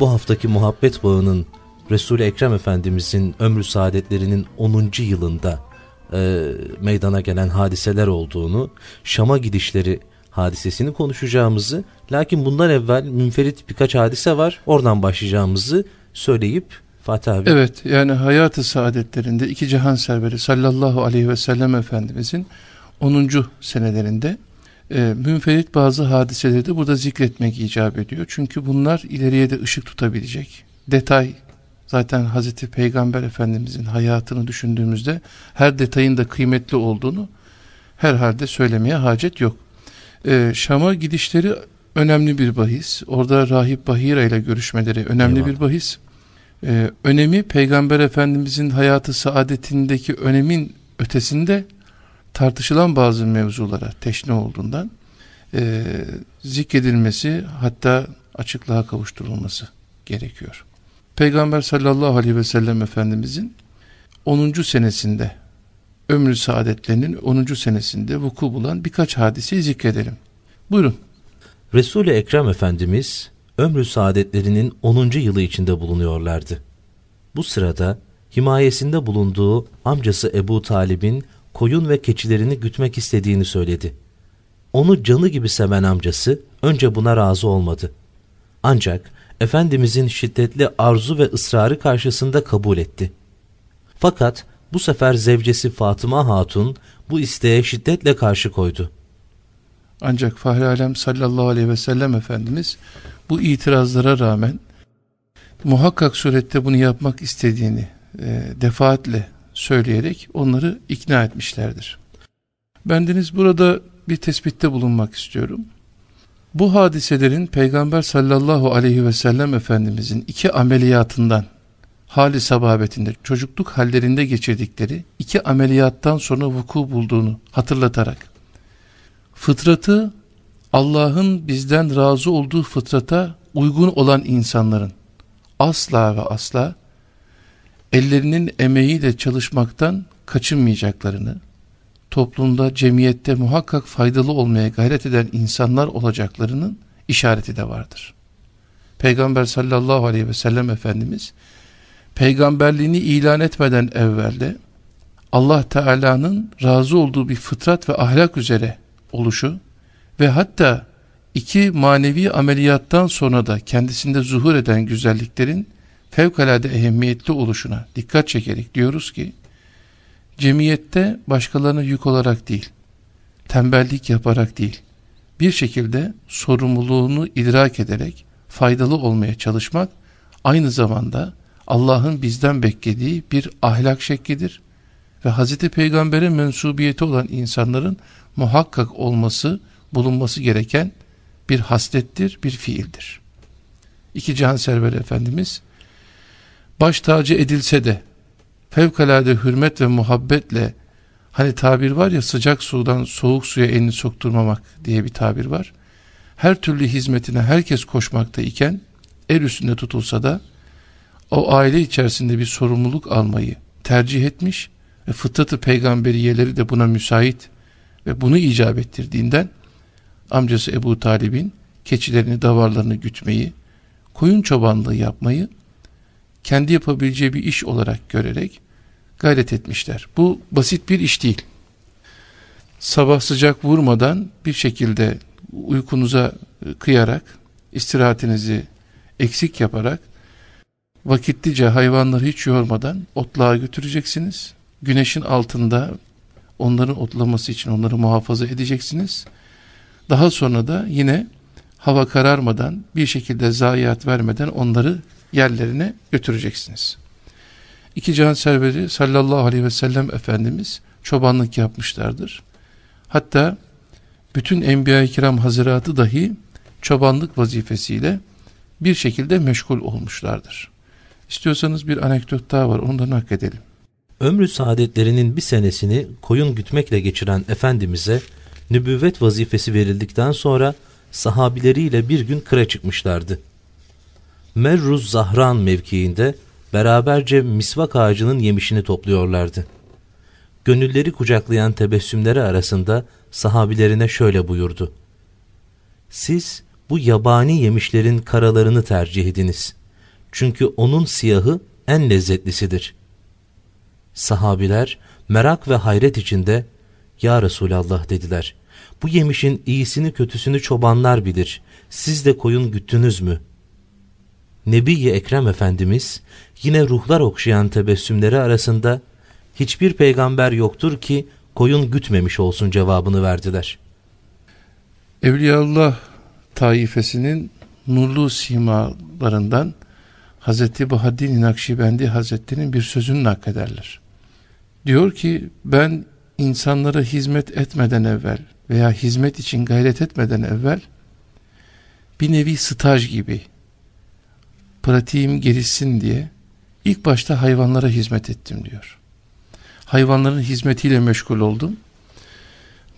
bu haftaki muhabbet bağının Resul-i Ekrem Efendimizin ömrü saadetlerinin 10. yılında e, meydana gelen hadiseler olduğunu, Şam'a gidişleri hadisesini konuşacağımızı, lakin bundan evvel münferit birkaç hadise var, oradan başlayacağımızı söyleyip Fatih abi. Evet yani hayatı saadetlerinde iki cihan serveri sallallahu aleyhi ve sellem Efendimizin 10. senelerinde e, münferit bazı hadiseleri de burada zikretmek icap ediyor. Çünkü bunlar ileriye de ışık tutabilecek. Detay zaten Hazreti Peygamber Efendimizin hayatını düşündüğümüzde her detayın da kıymetli olduğunu herhalde söylemeye hacet yok. E, Şam'a gidişleri önemli bir bahis. Orada Rahip Bahira ile görüşmeleri önemli Eyvallah. bir bahis. E, önemi Peygamber Efendimizin hayatı saadetindeki önemin ötesinde tartışılan bazı mevzulara teşne olduğundan e, zikredilmesi hatta açıklığa kavuşturulması gerekiyor. Peygamber sallallahu aleyhi ve sellem Efendimizin 10. senesinde ömrü saadetlerinin 10. senesinde vuku bulan birkaç hadiseyi zikredelim. Buyurun. Resul-i Ekrem Efendimiz ömrü saadetlerinin 10. yılı içinde bulunuyorlardı. Bu sırada himayesinde bulunduğu amcası Ebu Talib'in koyun ve keçilerini gütmek istediğini söyledi. Onu canı gibi seven amcası önce buna razı olmadı. Ancak Efendimizin şiddetli arzu ve ısrarı karşısında kabul etti. Fakat bu sefer zevcesi Fatıma Hatun bu isteğe şiddetle karşı koydu. Ancak Fahri Alem sallallahu aleyhi ve sellem Efendimiz bu itirazlara rağmen muhakkak surette bunu yapmak istediğini e, defaatle söyleyerek onları ikna etmişlerdir. Bendeniz burada bir tespitte bulunmak istiyorum. Bu hadiselerin Peygamber sallallahu aleyhi ve sellem Efendimizin iki ameliyatından hali sababetinde çocukluk hallerinde geçirdikleri iki ameliyattan sonra vuku bulduğunu hatırlatarak fıtratı Allah'ın bizden razı olduğu fıtrata uygun olan insanların asla ve asla ellerinin emeğiyle çalışmaktan kaçınmayacaklarını, toplumda, cemiyette muhakkak faydalı olmaya gayret eden insanlar olacaklarının işareti de vardır. Peygamber sallallahu aleyhi ve sellem Efendimiz, peygamberliğini ilan etmeden evvelde, Allah Teala'nın razı olduğu bir fıtrat ve ahlak üzere oluşu ve hatta iki manevi ameliyattan sonra da kendisinde zuhur eden güzelliklerin fevkalade ehemmiyetli oluşuna dikkat çekerek diyoruz ki cemiyette başkalarına yük olarak değil, tembellik yaparak değil, bir şekilde sorumluluğunu idrak ederek faydalı olmaya çalışmak aynı zamanda Allah'ın bizden beklediği bir ahlak şeklidir ve Hz. Peygamber'e mensubiyeti olan insanların muhakkak olması, bulunması gereken bir haslettir, bir fiildir. İki Cihan Server Efendimiz baş tacı edilse de fevkalade hürmet ve muhabbetle hani tabir var ya sıcak sudan soğuk suya elini sokturmamak diye bir tabir var. Her türlü hizmetine herkes koşmakta iken el üstünde tutulsa da o aile içerisinde bir sorumluluk almayı tercih etmiş ve fıtratı peygamberiyeleri de buna müsait ve bunu icap ettirdiğinden amcası Ebu Talib'in keçilerini davarlarını gütmeyi, koyun çobanlığı yapmayı kendi yapabileceği bir iş olarak görerek gayret etmişler. Bu basit bir iş değil. Sabah sıcak vurmadan bir şekilde uykunuza kıyarak, istirahatinizi eksik yaparak, vakitlice hayvanları hiç yormadan otluğa götüreceksiniz. Güneşin altında onların otlaması için onları muhafaza edeceksiniz. Daha sonra da yine hava kararmadan bir şekilde zayiat vermeden onları yerlerine götüreceksiniz. İki can serveri sallallahu aleyhi ve sellem Efendimiz çobanlık yapmışlardır. Hatta bütün enbiya-i kiram haziratı dahi çobanlık vazifesiyle bir şekilde meşgul olmuşlardır. İstiyorsanız bir anekdot daha var ondan hak edelim. Ömrü saadetlerinin bir senesini koyun gütmekle geçiren Efendimiz'e nübüvvet vazifesi verildikten sonra sahabileriyle bir gün kıra çıkmışlardı. Merruz Zahran mevkiinde beraberce misvak ağacının yemişini topluyorlardı. Gönülleri kucaklayan tebessümleri arasında sahabilerine şöyle buyurdu. Siz bu yabani yemişlerin karalarını tercih ediniz. Çünkü onun siyahı en lezzetlisidir. Sahabiler merak ve hayret içinde Ya Resulallah dediler. Bu yemişin iyisini kötüsünü çobanlar bilir. Siz de koyun güttünüz mü? Nebi-i Ekrem Efendimiz yine ruhlar okşayan tebessümleri arasında hiçbir peygamber yoktur ki koyun gütmemiş olsun cevabını verdiler. Evliyaullah taifesinin nurlu simalarından Hazreti Bahaddin Nakşibendi Hazretleri'nin bir sözünü naklederler. Diyor ki ben insanlara hizmet etmeden evvel veya hizmet için gayret etmeden evvel bir nevi staj gibi pratiğim gelişsin diye ilk başta hayvanlara hizmet ettim diyor. Hayvanların hizmetiyle meşgul oldum.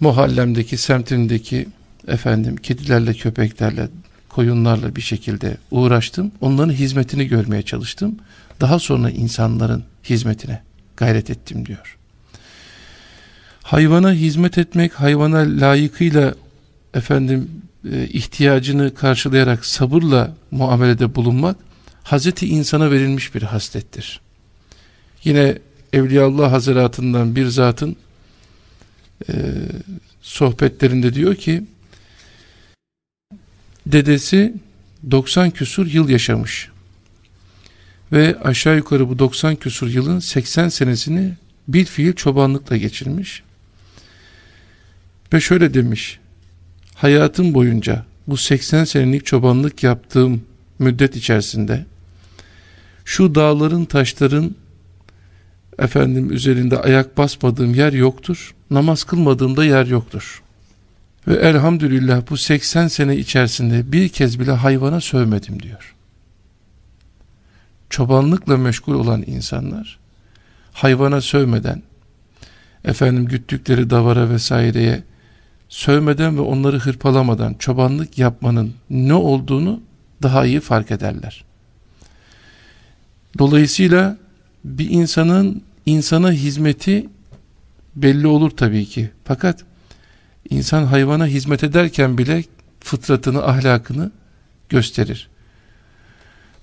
Mahallemdeki, semtimdeki efendim kedilerle, köpeklerle, koyunlarla bir şekilde uğraştım. Onların hizmetini görmeye çalıştım. Daha sonra insanların hizmetine gayret ettim diyor. Hayvana hizmet etmek, hayvana layıkıyla efendim e, ihtiyacını karşılayarak sabırla muamelede bulunmak Hazreti insana verilmiş bir haslettir. Yine Evliyaullah Hazretatinden bir zatın e, sohbetlerinde diyor ki dedesi 90 küsur yıl yaşamış ve aşağı yukarı bu 90 küsur yılın 80 senesini bir fiil çobanlıkla geçirmiş ve şöyle demiş hayatım boyunca bu 80 senelik çobanlık yaptığım müddet içerisinde şu dağların taşların efendim üzerinde ayak basmadığım yer yoktur. Namaz kılmadığımda yer yoktur. Ve elhamdülillah bu 80 sene içerisinde bir kez bile hayvana sövmedim diyor. Çobanlıkla meşgul olan insanlar hayvana sövmeden efendim güttükleri davara vesaireye sövmeden ve onları hırpalamadan çobanlık yapmanın ne olduğunu daha iyi fark ederler. Dolayısıyla bir insanın insana hizmeti belli olur tabii ki. Fakat insan hayvana hizmet ederken bile fıtratını, ahlakını gösterir.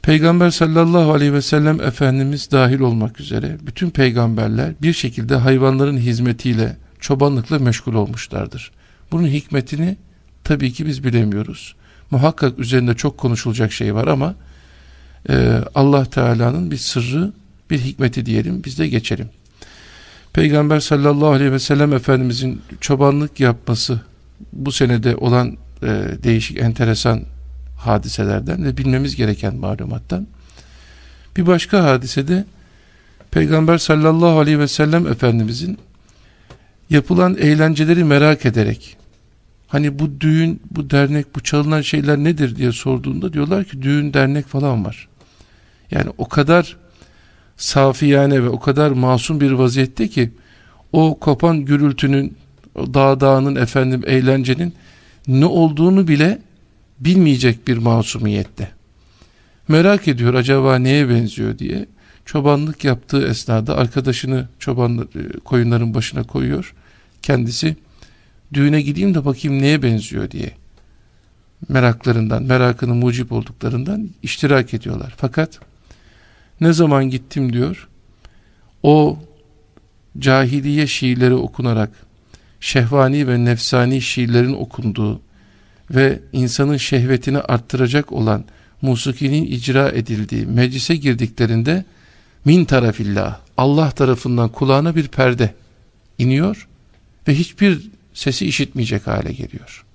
Peygamber sallallahu aleyhi ve sellem Efendimiz dahil olmak üzere bütün peygamberler bir şekilde hayvanların hizmetiyle, çobanlıkla meşgul olmuşlardır. Bunun hikmetini tabii ki biz bilemiyoruz. Muhakkak üzerinde çok konuşulacak şey var ama e, Allah Teala'nın bir sırrı, bir hikmeti diyelim biz de geçelim. Peygamber sallallahu aleyhi ve sellem Efendimizin çobanlık yapması bu senede olan e, değişik enteresan hadiselerden ve bilmemiz gereken malumattan. Bir başka hadisede Peygamber sallallahu aleyhi ve sellem Efendimizin yapılan eğlenceleri merak ederek hani bu düğün, bu dernek, bu çalınan şeyler nedir diye sorduğunda diyorlar ki düğün, dernek falan var. Yani o kadar safiyane ve o kadar masum bir vaziyette ki o kopan gürültünün, o dağ dağının efendim eğlencenin ne olduğunu bile bilmeyecek bir masumiyette. Merak ediyor acaba neye benziyor diye. Çobanlık yaptığı esnada arkadaşını çoban e, koyunların başına koyuyor. Kendisi düğüne gideyim de bakayım neye benziyor diye meraklarından, merakının mucip olduklarından iştirak ediyorlar. Fakat ne zaman gittim diyor, o cahiliye şiirleri okunarak, şehvani ve nefsani şiirlerin okunduğu ve insanın şehvetini arttıracak olan musikinin icra edildiği meclise girdiklerinde min tarafillah Allah tarafından kulağına bir perde iniyor ve hiçbir sesi işitmeyecek hale geliyor.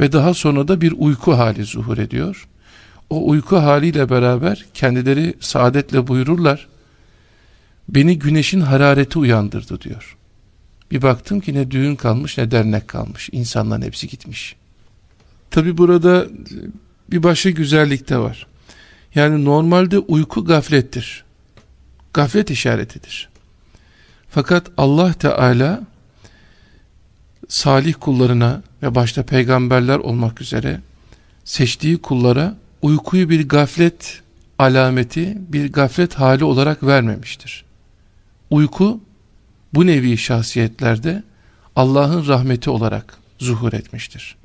Ve daha sonra da bir uyku hali zuhur ediyor. O uyku haliyle beraber kendileri saadetle buyururlar. Beni güneşin harareti uyandırdı diyor. Bir baktım ki ne düğün kalmış ne dernek kalmış. İnsanların hepsi gitmiş. Tabi burada bir başka güzellik de var. Yani normalde uyku gaflettir. Gaflet işaretidir. Fakat Allah Teala salih kullarına ve başta peygamberler olmak üzere seçtiği kullara uykuyu bir gaflet alameti, bir gaflet hali olarak vermemiştir. Uyku bu nevi şahsiyetlerde Allah'ın rahmeti olarak zuhur etmiştir.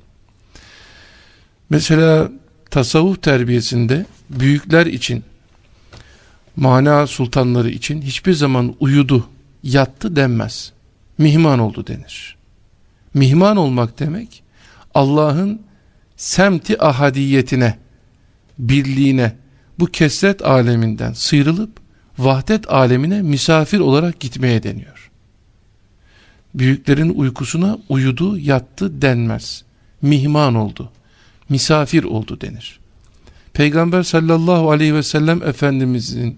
Mesela tasavvuf terbiyesinde büyükler için, mana sultanları için hiçbir zaman uyudu, yattı denmez. Mihman oldu denir. Mihman olmak demek Allah'ın semti ahadiyetine, birliğine, bu kesret aleminden sıyrılıp vahdet alemine misafir olarak gitmeye deniyor. Büyüklerin uykusuna uyudu, yattı denmez. Mihman oldu, misafir oldu denir. Peygamber sallallahu aleyhi ve sellem Efendimizin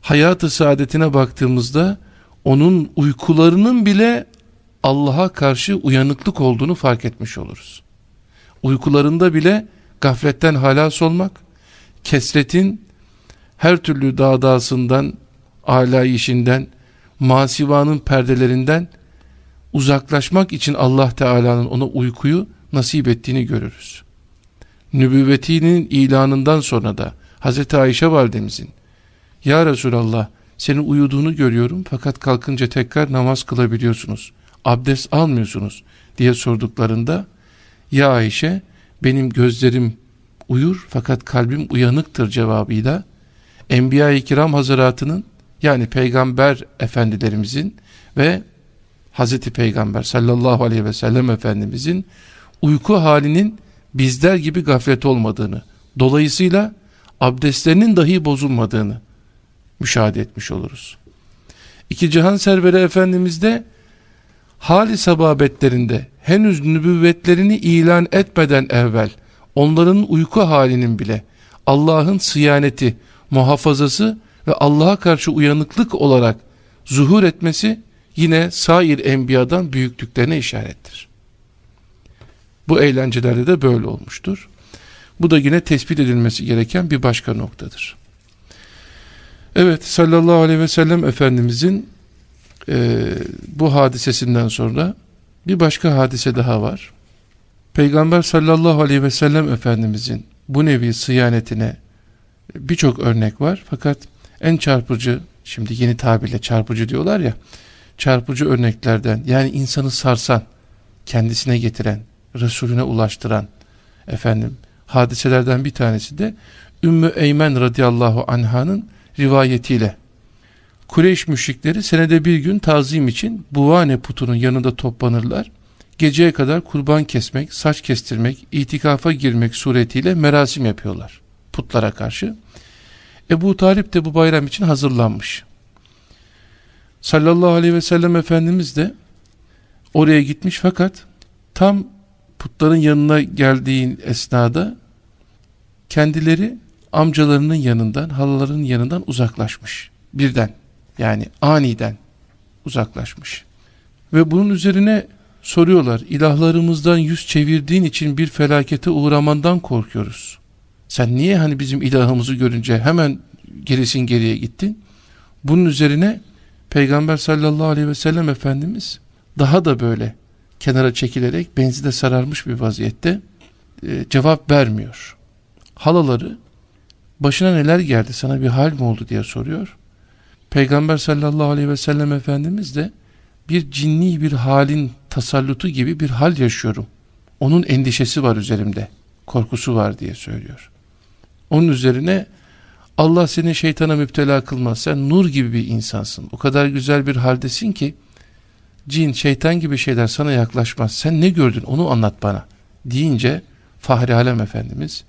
hayatı saadetine baktığımızda onun uykularının bile Allah'a karşı uyanıklık olduğunu fark etmiş oluruz. Uykularında bile gafletten halas olmak, kesretin her türlü dağdağsından, alayişinden, masivanın perdelerinden uzaklaşmak için Allah Teala'nın ona uykuyu nasip ettiğini görürüz. Nübüvvetinin ilanından sonra da Hz. Ayşe validemizin Ya Resulallah senin uyuduğunu görüyorum fakat kalkınca tekrar namaz kılabiliyorsunuz. Abdest almıyorsunuz diye sorduklarında Ya Ayşe benim gözlerim uyur fakat kalbim uyanıktır cevabıyla Enbiya-i Kiram Hazıratı'nın yani Peygamber Efendilerimizin ve Hazreti Peygamber sallallahu aleyhi ve sellem Efendimizin uyku halinin bizler gibi gaflet olmadığını, dolayısıyla abdestlerinin dahi bozulmadığını müşahede etmiş oluruz. İki Cihan Serveri Efendimiz de hali sababetlerinde henüz nübüvvetlerini ilan etmeden evvel onların uyku halinin bile Allah'ın sıyaneti, muhafazası ve Allah'a karşı uyanıklık olarak zuhur etmesi yine sair enbiyadan büyüklüklerine işarettir. Bu eğlencelerde de böyle olmuştur. Bu da yine tespit edilmesi gereken bir başka noktadır. Evet sallallahu aleyhi ve sellem Efendimizin e, bu hadisesinden sonra bir başka hadise daha var. Peygamber sallallahu aleyhi ve sellem Efendimizin bu nevi sıyanetine birçok örnek var. Fakat en çarpıcı, şimdi yeni tabirle çarpıcı diyorlar ya, çarpıcı örneklerden yani insanı sarsan, kendisine getiren, Resulüne ulaştıran efendim hadiselerden bir tanesi de Ümmü Eymen radıyallahu anhanın rivayetiyle Kureyş müşrikleri senede bir gün tazim için Buvane putunun yanında toplanırlar. Geceye kadar kurban kesmek, saç kestirmek, itikafa girmek suretiyle merasim yapıyorlar putlara karşı. Ebu Talip de bu bayram için hazırlanmış. Sallallahu aleyhi ve sellem Efendimiz de oraya gitmiş fakat tam putların yanına geldiğin esnada kendileri amcalarının yanından, halalarının yanından uzaklaşmış. Birden yani aniden uzaklaşmış. Ve bunun üzerine soruyorlar ilahlarımızdan yüz çevirdiğin için bir felakete uğramandan korkuyoruz. Sen niye hani bizim ilahımızı görünce hemen gerisin geriye gittin? Bunun üzerine Peygamber sallallahu aleyhi ve sellem Efendimiz daha da böyle kenara çekilerek benzide sararmış bir vaziyette e, cevap vermiyor. Halaları başına neler geldi sana bir hal mi oldu diye soruyor. Peygamber sallallahu aleyhi ve sellem Efendimiz de bir cinni bir halin tasallutu gibi bir hal yaşıyorum. Onun endişesi var üzerimde, korkusu var diye söylüyor. Onun üzerine Allah seni şeytana müptela kılmaz. Sen nur gibi bir insansın. O kadar güzel bir haldesin ki cin, şeytan gibi şeyler sana yaklaşmaz. Sen ne gördün onu anlat bana. Deyince Fahri Alem Efendimiz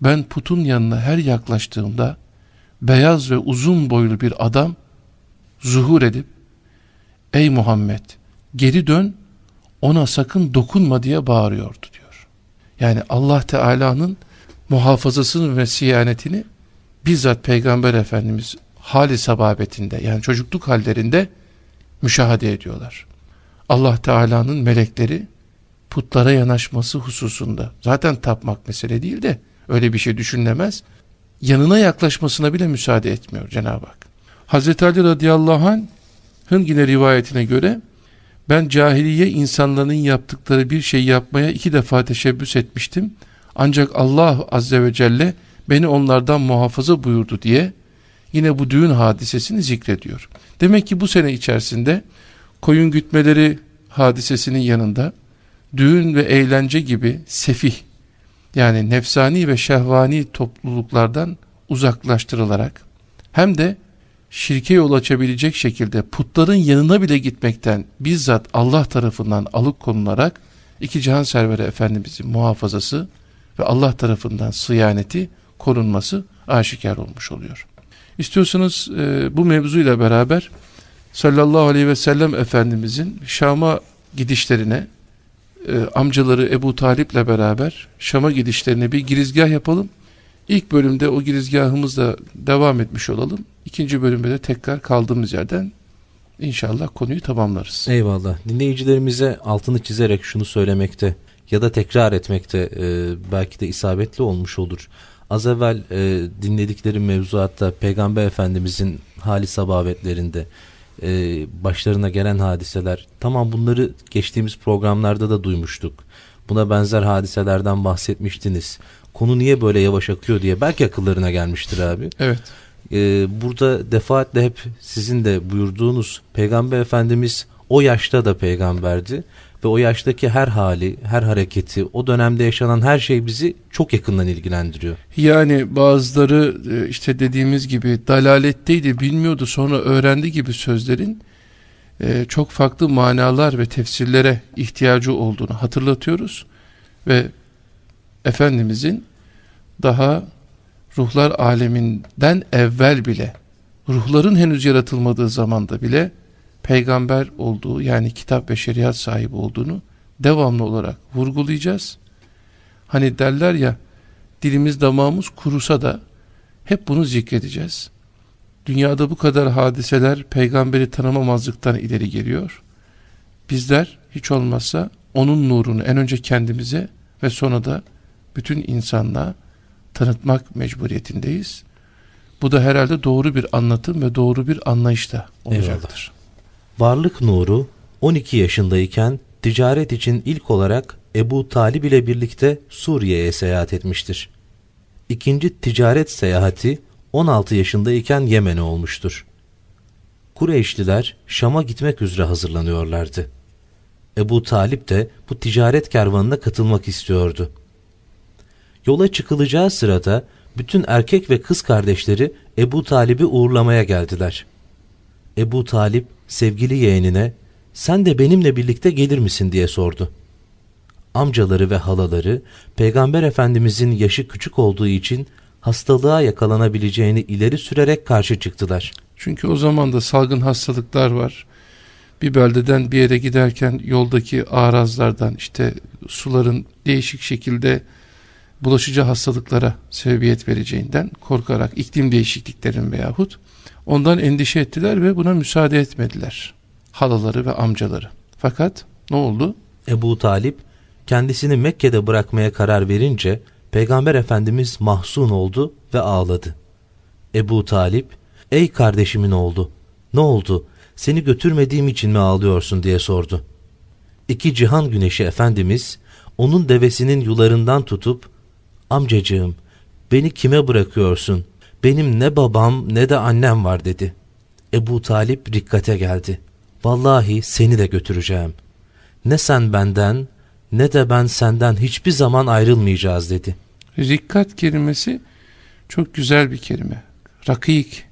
ben putun yanına her yaklaştığımda beyaz ve uzun boylu bir adam zuhur edip ey Muhammed geri dön ona sakın dokunma diye bağırıyordu diyor. Yani Allah Teala'nın muhafazasını ve siyanetini bizzat Peygamber Efendimiz hali sababetinde yani çocukluk hallerinde müşahede ediyorlar. Allah Teala'nın melekleri putlara yanaşması hususunda zaten tapmak mesele değil de öyle bir şey düşünülemez. Yanına yaklaşmasına bile müsaade etmiyor Cenab-ı Hak. Hazreti Ali radıyallahu anh'ın yine rivayetine göre ben cahiliye insanların yaptıkları bir şey yapmaya iki defa teşebbüs etmiştim. Ancak Allah azze ve celle beni onlardan muhafaza buyurdu diye yine bu düğün hadisesini zikrediyor. Demek ki bu sene içerisinde koyun gütmeleri hadisesinin yanında düğün ve eğlence gibi sefih yani nefsani ve şehvani topluluklardan uzaklaştırılarak hem de şirke yol açabilecek şekilde putların yanına bile gitmekten bizzat Allah tarafından alıkonularak iki cihan serveri Efendimizin muhafazası ve Allah tarafından sıyaneti korunması aşikar olmuş oluyor. İstiyorsanız e, bu mevzuyla beraber sallallahu aleyhi ve sellem Efendimizin Şam'a gidişlerine e, amcaları Ebu Talip'le beraber Şam'a gidişlerine bir girizgah yapalım. İlk bölümde o girizgahımızla devam etmiş olalım. İkinci bölümde de tekrar kaldığımız yerden inşallah konuyu tamamlarız. Eyvallah. Dinleyicilerimize altını çizerek şunu söylemekte ya da tekrar etmekte e, belki de isabetli olmuş olur. Az evvel e, dinledikleri mevzuatta Peygamber Efendimizin hali sababetlerinde e, başlarına gelen hadiseler tamam bunları geçtiğimiz programlarda da duymuştuk. Buna benzer hadiselerden bahsetmiştiniz. Konu niye böyle yavaş akıyor diye belki akıllarına gelmiştir abi. Evet. Ee, burada defaatle hep sizin de buyurduğunuz Peygamber Efendimiz o yaşta da peygamberdi ve o yaştaki her hali, her hareketi, o dönemde yaşanan her şey bizi çok yakından ilgilendiriyor. Yani bazıları e, işte dediğimiz gibi dalaletteydi, bilmiyordu sonra öğrendi gibi sözlerin e, çok farklı manalar ve tefsirlere ihtiyacı olduğunu hatırlatıyoruz. Ve Efendimizin daha ruhlar aleminden evvel bile, ruhların henüz yaratılmadığı zamanda bile peygamber olduğu yani kitap ve şeriat sahibi olduğunu devamlı olarak vurgulayacağız. Hani derler ya dilimiz damağımız kurusa da hep bunu zikredeceğiz. Dünyada bu kadar hadiseler peygamberi tanımamazlıktan ileri geliyor. Bizler hiç olmazsa onun nurunu en önce kendimize ve sonra da bütün insanlığa tanıtmak mecburiyetindeyiz. Bu da herhalde doğru bir anlatım ve doğru bir anlayış da olacaktır. Varlık nuru 12 yaşındayken ticaret için ilk olarak Ebu Talib ile birlikte Suriye'ye seyahat etmiştir. İkinci ticaret seyahati 16 yaşındayken Yemen'e olmuştur. Kureyşliler Şam'a gitmek üzere hazırlanıyorlardı. Ebu Talip de bu ticaret kervanına katılmak istiyordu. Yola çıkılacağı sırada bütün erkek ve kız kardeşleri Ebu Talip'i uğurlamaya geldiler. Ebu Talip sevgili yeğenine sen de benimle birlikte gelir misin diye sordu. Amcaları ve halaları Peygamber Efendimizin yaşı küçük olduğu için hastalığa yakalanabileceğini ileri sürerek karşı çıktılar. Çünkü o zaman da salgın hastalıklar var. Bir beldeden bir yere giderken yoldaki arazlardan işte suların değişik şekilde bulaşıcı hastalıklara sebebiyet vereceğinden korkarak iklim değişikliklerin veyahut ondan endişe ettiler ve buna müsaade etmediler. Halaları ve amcaları. Fakat ne oldu? Ebu Talip kendisini Mekke'de bırakmaya karar verince Peygamber Efendimiz mahzun oldu ve ağladı. Ebu Talip, ''Ey kardeşimin oğlu, ne oldu, seni götürmediğim için mi ağlıyorsun?'' diye sordu. İki cihan güneşi Efendimiz, onun devesinin yularından tutup, ''Amcacığım, beni kime bırakıyorsun? Benim ne babam ne de annem var.'' dedi. Ebu Talip rikkate geldi. ''Vallahi seni de götüreceğim. Ne sen benden ne de ben senden hiçbir zaman ayrılmayacağız.'' dedi. Rikkat kelimesi çok güzel bir kelime. Rakik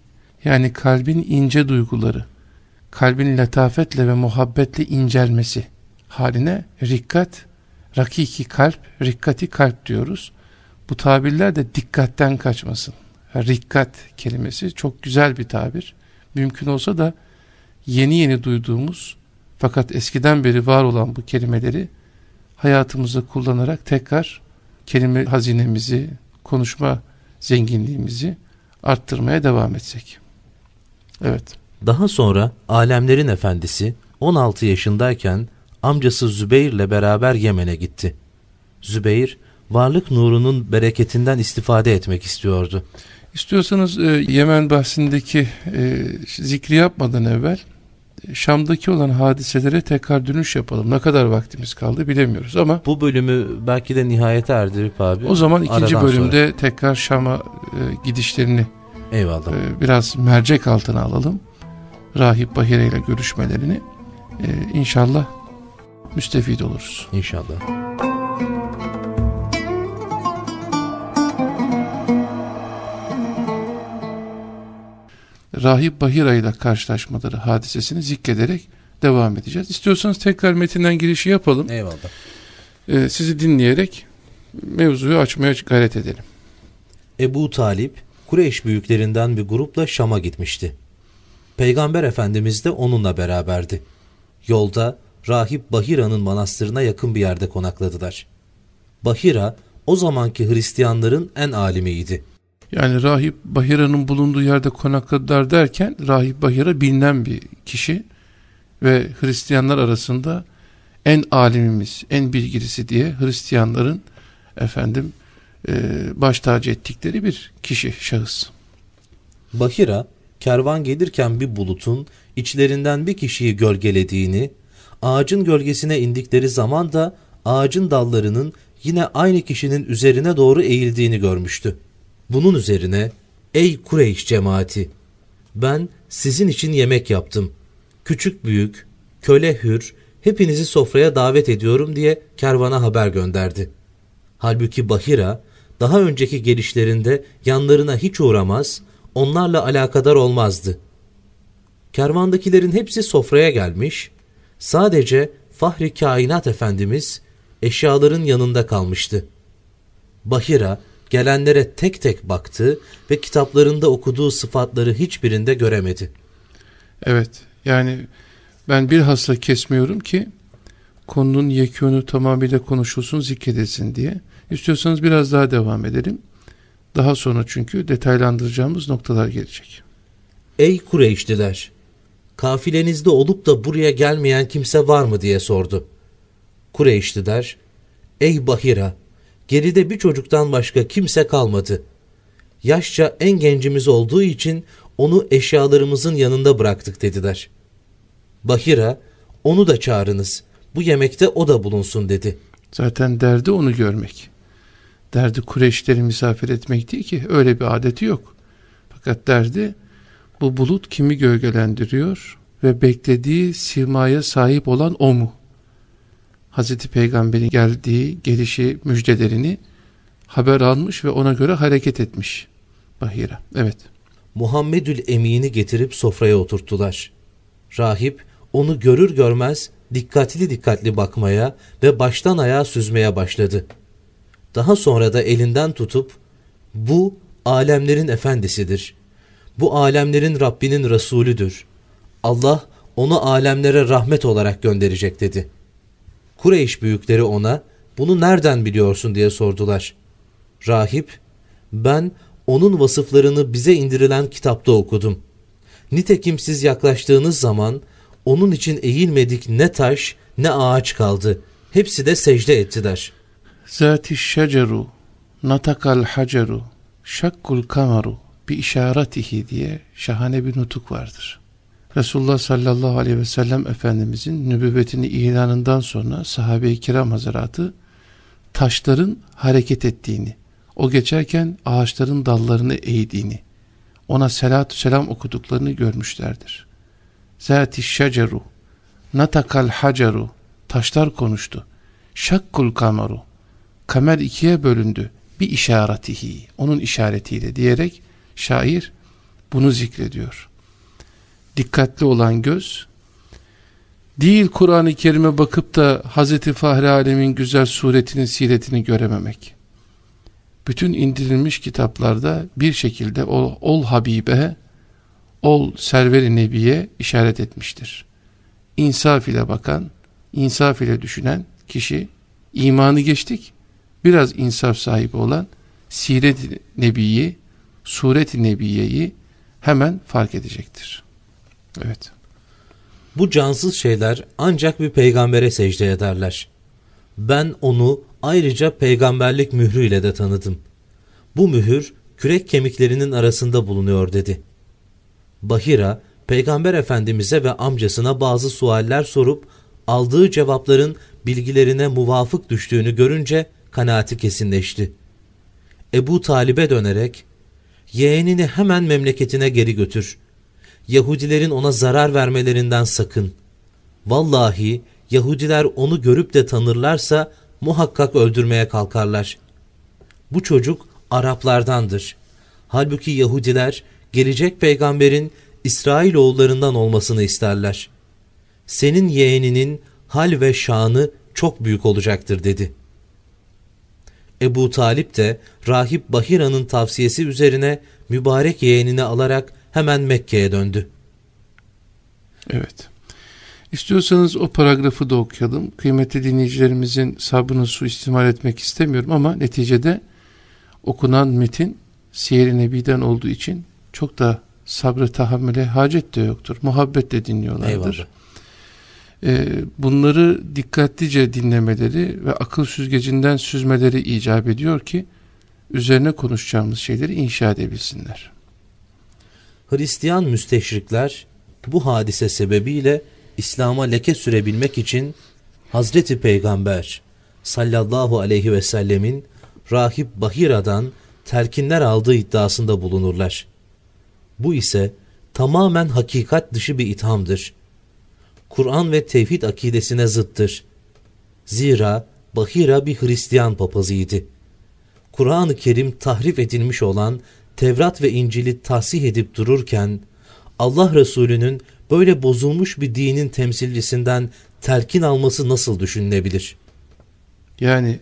yani kalbin ince duyguları, kalbin letafetle ve muhabbetle incelmesi haline rikkat, rakiki kalp, rikkati kalp diyoruz. Bu tabirler de dikkatten kaçmasın. Rikkat kelimesi çok güzel bir tabir. Mümkün olsa da yeni yeni duyduğumuz fakat eskiden beri var olan bu kelimeleri hayatımızda kullanarak tekrar kelime hazinemizi, konuşma zenginliğimizi arttırmaya devam etsek. Evet. Daha sonra alemlerin efendisi 16 yaşındayken amcası Zübeyir ile beraber Yemen'e gitti. Zübeyir varlık nurunun bereketinden istifade etmek istiyordu. İstiyorsanız e, Yemen bahsindeki e, zikri yapmadan evvel Şam'daki olan hadiselere tekrar dönüş yapalım. Ne kadar vaktimiz kaldı bilemiyoruz ama bu bölümü belki de nihayete erdirip abi. O zaman ikinci bölümde sonra. tekrar Şam'a e, gidişlerini Eyvallah. E, biraz mercek altına alalım. Rahip Bahire ile görüşmelerini e, inşallah müstefid oluruz. İnşallah. Rahip Bahira ile karşılaşmaları hadisesini zikrederek devam edeceğiz. İstiyorsanız tekrar metinden girişi yapalım. Eyvallah. Ee, sizi dinleyerek mevzuyu açmaya gayret edelim. Ebu Talip, Kureyş büyüklerinden bir grupla Şam'a gitmişti. Peygamber Efendimiz de onunla beraberdi. Yolda Rahip Bahira'nın manastırına yakın bir yerde konakladılar. Bahira, o zamanki Hristiyanların en alimiydi. Yani Rahip Bahira'nın bulunduğu yerde konakladılar derken Rahip Bahira bilinen bir kişi ve Hristiyanlar arasında en alimimiz, en bilgilisi diye Hristiyanların efendim e, baş tacı ettikleri bir kişi, şahıs. Bahira, kervan gelirken bir bulutun içlerinden bir kişiyi gölgelediğini, ağacın gölgesine indikleri zaman da ağacın dallarının yine aynı kişinin üzerine doğru eğildiğini görmüştü. Bunun üzerine, ey Kureyş cemaati, ben sizin için yemek yaptım. Küçük büyük, köle hür, hepinizi sofraya davet ediyorum diye kervana haber gönderdi. Halbuki Bahira, daha önceki gelişlerinde yanlarına hiç uğramaz, onlarla alakadar olmazdı. Kervandakilerin hepsi sofraya gelmiş, sadece Fahri Kainat Efendimiz eşyaların yanında kalmıştı. Bahira gelenlere tek tek baktı ve kitaplarında okuduğu sıfatları hiçbirinde göremedi. Evet yani ben bir hasta kesmiyorum ki konunun yekûnu tamamıyla konuşulsun zikredilsin diye. İstiyorsanız biraz daha devam edelim. Daha sonra çünkü detaylandıracağımız noktalar gelecek. Ey Kureyşliler! Kafilenizde olup da buraya gelmeyen kimse var mı diye sordu. Kureyşliler, Ey Bahira! Geride bir çocuktan başka kimse kalmadı. Yaşça en gencimiz olduğu için onu eşyalarımızın yanında bıraktık dediler. Bahira, onu da çağırınız. Bu yemekte o da bulunsun dedi. Zaten derdi onu görmek. Derdi Kureyşleri misafir etmek değil ki. Öyle bir adeti yok. Fakat derdi bu bulut kimi gölgelendiriyor ve beklediği simaya sahip olan o mu? Hazreti Peygamber'in geldiği, gelişi müjdelerini haber almış ve ona göre hareket etmiş Bahira. Evet. Muhammedül Emin'i getirip sofraya oturttular. Rahip onu görür görmez dikkatli dikkatli bakmaya ve baştan ayağa süzmeye başladı. Daha sonra da elinden tutup bu alemlerin efendisidir. Bu alemlerin Rabbinin Resulüdür. Allah onu alemlere rahmet olarak gönderecek dedi. Kureyş büyükleri ona bunu nereden biliyorsun diye sordular. Rahip ben onun vasıflarını bize indirilen kitapta okudum. Nitekim siz yaklaştığınız zaman onun için eğilmedik ne taş ne ağaç kaldı. Hepsi de secde ettiler. Zati şeceru natakal haceru şakkul kamaru bir işaretihi diye şahane bir nutuk vardır. Resulullah sallallahu aleyhi ve sellem Efendimizin nübüvvetini ilanından sonra sahabe-i kiram hazaratı taşların hareket ettiğini, o geçerken ağaçların dallarını eğdiğini, ona selatü selam okuduklarını görmüşlerdir. Zati şeceru, natakal haceru, taşlar konuştu. Şakkul kamaru, kamer ikiye bölündü. Bir işaretihi, onun işaretiyle diyerek şair bunu zikrediyor. Dikkatli olan göz, değil Kur'an-ı Kerim'e bakıp da Hz. Fahri Alem'in güzel suretinin siretini görememek. Bütün indirilmiş kitaplarda bir şekilde ol, ol Habibe, ol Server-i Nebi'ye işaret etmiştir. İnsaf ile bakan, insaf ile düşünen kişi imanı geçtik, biraz insaf sahibi olan Siret-i Nebi'yi, Suret-i Nebiye'yi hemen fark edecektir. Evet. Bu cansız şeyler ancak bir peygambere secde ederler. Ben onu ayrıca peygamberlik mührüyle de tanıdım. Bu mühür kürek kemiklerinin arasında bulunuyor dedi. Bahira, peygamber efendimize ve amcasına bazı sualler sorup aldığı cevapların bilgilerine muvafık düştüğünü görünce kanaati kesinleşti. Ebu Talib'e dönerek, yeğenini hemen memleketine geri götür. Yahudilerin ona zarar vermelerinden sakın. Vallahi Yahudiler onu görüp de tanırlarsa muhakkak öldürmeye kalkarlar. Bu çocuk Araplardandır. Halbuki Yahudiler gelecek peygamberin İsrail oğullarından olmasını isterler. Senin yeğeninin hal ve şanı çok büyük olacaktır dedi. Ebu Talip de rahip Bahira'nın tavsiyesi üzerine mübarek yeğenini alarak hemen Mekke'ye döndü. Evet. İstiyorsanız o paragrafı da okuyalım. Kıymetli dinleyicilerimizin sabrını suistimal etmek istemiyorum ama neticede okunan metin Siyer-i Nebi'den olduğu için çok da sabrı tahammüle hacet de yoktur. Muhabbetle dinliyorlardır. Eyvallah. Ee, bunları dikkatlice dinlemeleri ve akıl süzgecinden süzmeleri icap ediyor ki üzerine konuşacağımız şeyleri inşa edebilsinler. Hristiyan müsteşrikler bu hadise sebebiyle İslam'a leke sürebilmek için Hazreti Peygamber sallallahu aleyhi ve sellemin rahip Bahira'dan telkinler aldığı iddiasında bulunurlar. Bu ise tamamen hakikat dışı bir ithamdır. Kur'an ve tevhid akidesine zıttır. Zira Bahira bir Hristiyan papazıydı. Kur'an-ı Kerim tahrif edilmiş olan Tevrat ve İncil'i tahsih edip dururken Allah Resulü'nün böyle bozulmuş bir dinin temsilcisinden telkin alması nasıl düşünülebilir? Yani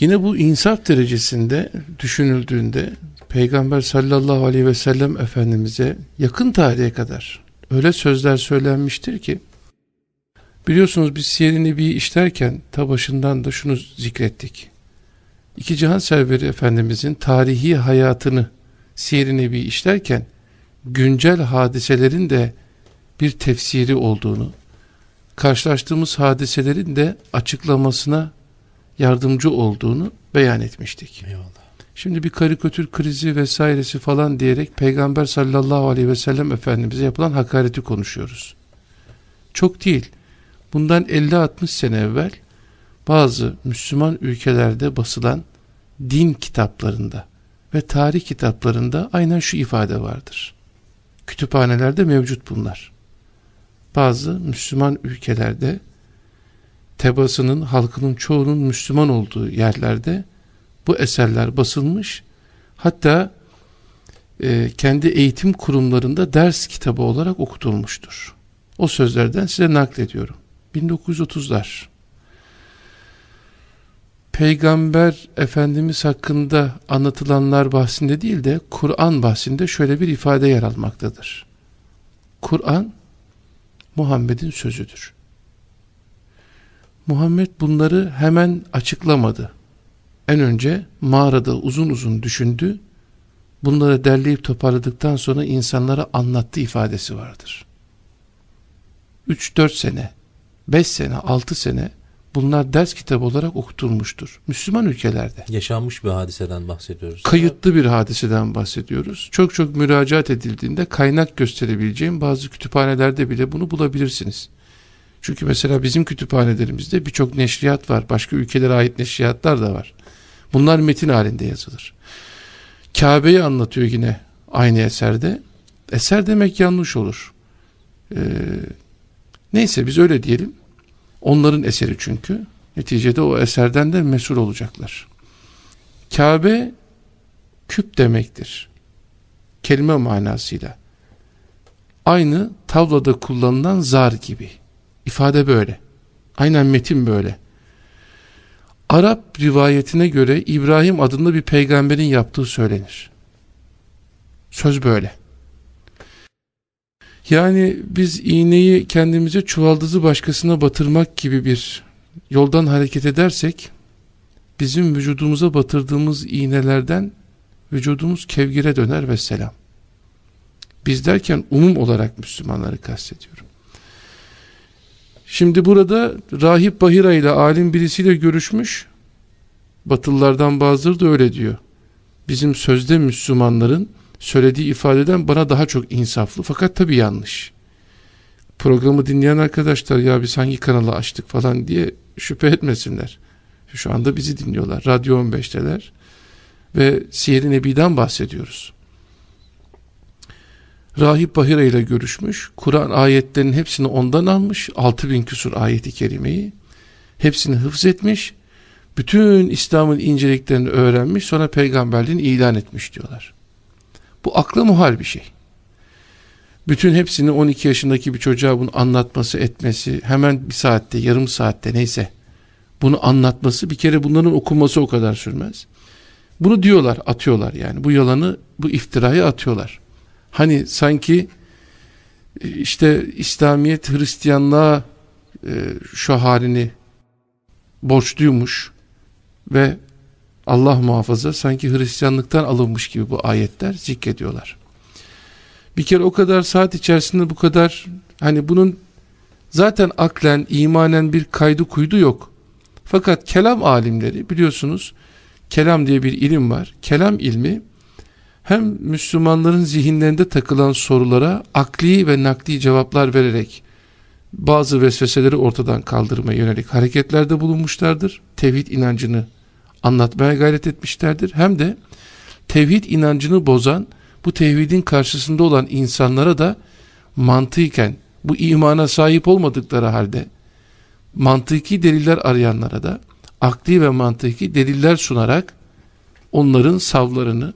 yine bu insaf derecesinde düşünüldüğünde Peygamber sallallahu aleyhi ve sellem Efendimiz'e yakın tarihe kadar öyle sözler söylenmiştir ki biliyorsunuz biz Siyer-i Nebi'yi işlerken ta başından da şunu zikrettik. İki Cihan Serveri Efendimizin tarihi hayatını Siyer-i Nebi işlerken güncel hadiselerin de bir tefsiri olduğunu, karşılaştığımız hadiselerin de açıklamasına yardımcı olduğunu beyan etmiştik. Eyvallah. Şimdi bir karikatür krizi vesairesi falan diyerek Peygamber sallallahu aleyhi ve sellem Efendimiz'e yapılan hakareti konuşuyoruz. Çok değil. Bundan 50-60 sene evvel bazı Müslüman ülkelerde basılan din kitaplarında ve tarih kitaplarında aynen şu ifade vardır. Kütüphanelerde mevcut bunlar. Bazı Müslüman ülkelerde tebasının, halkının çoğunun Müslüman olduğu yerlerde bu eserler basılmış. Hatta e, kendi eğitim kurumlarında ders kitabı olarak okutulmuştur. O sözlerden size naklediyorum. 1930'lar Peygamber Efendimiz hakkında anlatılanlar bahsinde değil de Kur'an bahsinde şöyle bir ifade yer almaktadır. Kur'an Muhammed'in sözüdür. Muhammed bunları hemen açıklamadı. En önce mağarada uzun uzun düşündü. Bunları derleyip toparladıktan sonra insanlara anlattı ifadesi vardır. 3-4 sene, 5 sene, 6 sene bunlar ders kitabı olarak okutulmuştur. Müslüman ülkelerde. Yaşanmış bir hadiseden bahsediyoruz. Kayıtlı bir hadiseden bahsediyoruz. Çok çok müracaat edildiğinde kaynak gösterebileceğim bazı kütüphanelerde bile bunu bulabilirsiniz. Çünkü mesela bizim kütüphanelerimizde birçok neşriyat var. Başka ülkelere ait neşriyatlar da var. Bunlar metin halinde yazılır. Kabe'yi anlatıyor yine aynı eserde. Eser demek yanlış olur. Ee, neyse biz öyle diyelim. Onların eseri çünkü. Neticede o eserden de mesul olacaklar. Kabe küp demektir. Kelime manasıyla. Aynı tavlada kullanılan zar gibi. İfade böyle. Aynen metin böyle. Arap rivayetine göre İbrahim adında bir peygamberin yaptığı söylenir. Söz böyle. Yani biz iğneyi kendimize çuvaldızı başkasına batırmak gibi bir yoldan hareket edersek bizim vücudumuza batırdığımız iğnelerden vücudumuz kevgire döner ve selam. Biz derken umum olarak Müslümanları kastediyorum. Şimdi burada Rahip Bahira ile alim birisiyle görüşmüş. Batılılardan bazıları da öyle diyor. Bizim sözde Müslümanların söylediği ifadeden bana daha çok insaflı fakat tabi yanlış. Programı dinleyen arkadaşlar ya biz hangi kanalı açtık falan diye şüphe etmesinler. Şu anda bizi dinliyorlar. Radyo 15'teler ve Siyer-i Nebi'den bahsediyoruz. Rahip Bahira ile görüşmüş. Kur'an ayetlerinin hepsini ondan almış. 6000 küsur ayeti kerimeyi. Hepsini hıfz etmiş. Bütün İslam'ın inceliklerini öğrenmiş. Sonra peygamberliğini ilan etmiş diyorlar. Bu akla muhal bir şey. Bütün hepsini 12 yaşındaki bir çocuğa bunu anlatması, etmesi, hemen bir saatte, yarım saatte neyse bunu anlatması bir kere bunların okunması o kadar sürmez. Bunu diyorlar, atıyorlar yani. Bu yalanı, bu iftirayı atıyorlar. Hani sanki e, işte İslamiyet Hristiyanlığa e, şu halini borçluymuş ve Allah muhafaza sanki Hristiyanlıktan alınmış gibi bu ayetler zikrediyorlar. Bir kere o kadar saat içerisinde bu kadar hani bunun zaten aklen, imanen bir kaydı kuydu yok. Fakat kelam alimleri biliyorsunuz kelam diye bir ilim var. Kelam ilmi hem Müslümanların zihinlerinde takılan sorulara akli ve nakli cevaplar vererek bazı vesveseleri ortadan kaldırmaya yönelik hareketlerde bulunmuşlardır. Tevhid inancını anlatmaya gayret etmişlerdir. Hem de tevhid inancını bozan bu tevhidin karşısında olan insanlara da mantıken bu imana sahip olmadıkları halde mantıki deliller arayanlara da akli ve mantıki deliller sunarak onların savlarını,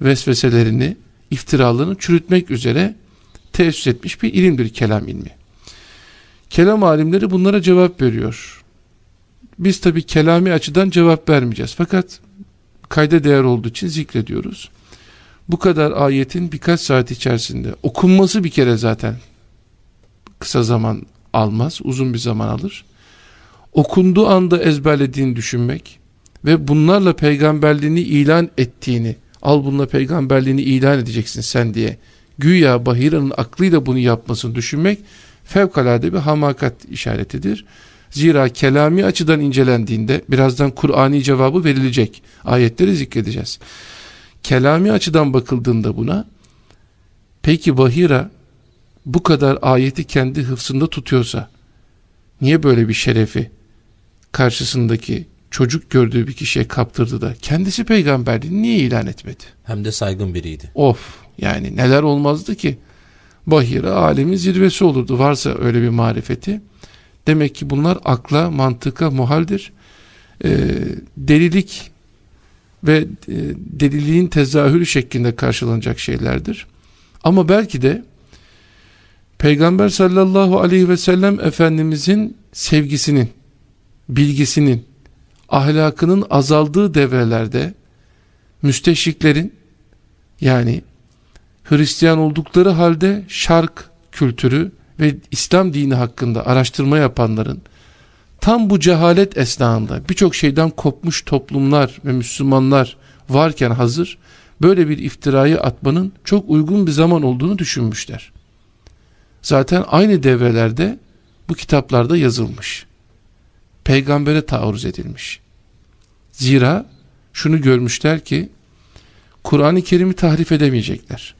vesveselerini, iftiralarını çürütmek üzere teessüs etmiş bir ilimdir kelam ilmi. Kelam alimleri bunlara cevap veriyor. Biz tabi kelami açıdan cevap vermeyeceğiz. Fakat kayda değer olduğu için zikrediyoruz. Bu kadar ayetin birkaç saat içerisinde okunması bir kere zaten kısa zaman almaz, uzun bir zaman alır. Okunduğu anda ezberlediğini düşünmek ve bunlarla peygamberliğini ilan ettiğini, al bununla peygamberliğini ilan edeceksin sen diye, güya Bahira'nın aklıyla bunu yapmasını düşünmek fevkalade bir hamakat işaretidir. Zira kelami açıdan incelendiğinde birazdan Kur'ani cevabı verilecek. Ayetleri zikredeceğiz. Kelami açıdan bakıldığında buna peki Bahira bu kadar ayeti kendi hıfzında tutuyorsa niye böyle bir şerefi karşısındaki çocuk gördüğü bir kişiye kaptırdı da kendisi peygamberliğini niye ilan etmedi? Hem de saygın biriydi. Of yani neler olmazdı ki? Bahira alemin zirvesi olurdu varsa öyle bir marifeti. Demek ki bunlar akla, mantıka muhaldir. E, delilik ve e, deliliğin tezahürü şeklinde karşılanacak şeylerdir. Ama belki de Peygamber sallallahu aleyhi ve sellem Efendimizin sevgisinin, bilgisinin, ahlakının azaldığı devrelerde müsteşriklerin yani Hristiyan oldukları halde şark kültürü ve İslam dini hakkında araştırma yapanların tam bu cehalet esnasında birçok şeyden kopmuş toplumlar ve Müslümanlar varken hazır böyle bir iftirayı atmanın çok uygun bir zaman olduğunu düşünmüşler. Zaten aynı devrelerde bu kitaplarda yazılmış. Peygambere taarruz edilmiş. Zira şunu görmüşler ki Kur'an-ı Kerim'i tahrif edemeyecekler.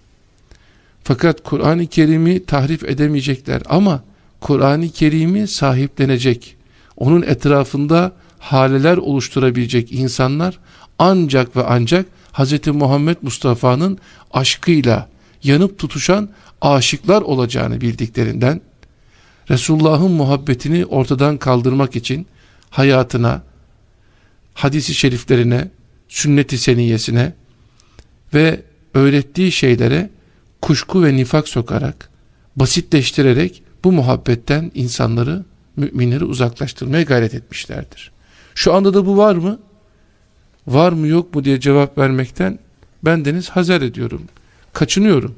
Fakat Kur'an-ı Kerim'i tahrif edemeyecekler ama Kur'an-ı Kerim'i sahiplenecek, onun etrafında haleler oluşturabilecek insanlar ancak ve ancak Hz. Muhammed Mustafa'nın aşkıyla yanıp tutuşan aşıklar olacağını bildiklerinden Resulullah'ın muhabbetini ortadan kaldırmak için hayatına, hadisi şeriflerine, sünnet-i seniyesine ve öğrettiği şeylere kuşku ve nifak sokarak, basitleştirerek bu muhabbetten insanları, müminleri uzaklaştırmaya gayret etmişlerdir. Şu anda da bu var mı? Var mı yok mu diye cevap vermekten ben deniz hazır ediyorum. Kaçınıyorum.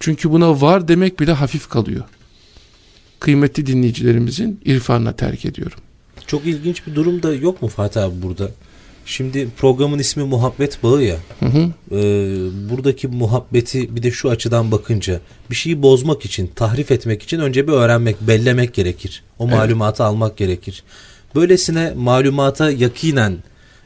Çünkü buna var demek bile hafif kalıyor. Kıymetli dinleyicilerimizin irfanına terk ediyorum. Çok ilginç bir durum da yok mu Fatih abi burada? Şimdi programın ismi Muhabbet Bağı ya. Hı hı. E, buradaki muhabbeti bir de şu açıdan bakınca bir şeyi bozmak için, tahrif etmek için önce bir öğrenmek, bellemek gerekir. O malumatı evet. almak gerekir. Böylesine malumata yakinen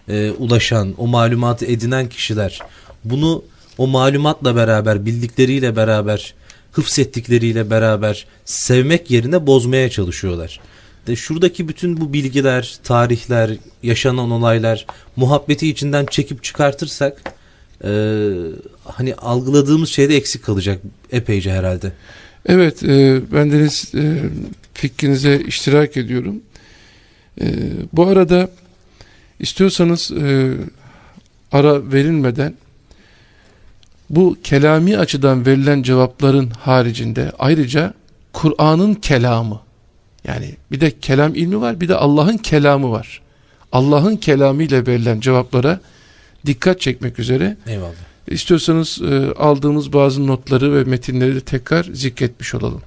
e, ulaşan, o malumatı edinen kişiler bunu o malumatla beraber, bildikleriyle beraber, hıfsettikleriyle beraber sevmek yerine bozmaya çalışıyorlar. De şuradaki bütün bu bilgiler, tarihler, yaşanan olaylar, muhabbeti içinden çekip çıkartırsak e, hani algıladığımız şeyde eksik kalacak epeyce herhalde. Evet, e, ben deniz e, fikrinize iştirak ediyorum. E, bu arada istiyorsanız e, ara verilmeden bu kelami açıdan verilen cevapların haricinde ayrıca Kur'an'ın kelamı yani bir de kelam ilmi var bir de Allah'ın kelamı var. Allah'ın kelamı ile verilen cevaplara dikkat çekmek üzere Eyvallah. istiyorsanız e, aldığımız bazı notları ve metinleri de tekrar zikretmiş olalım.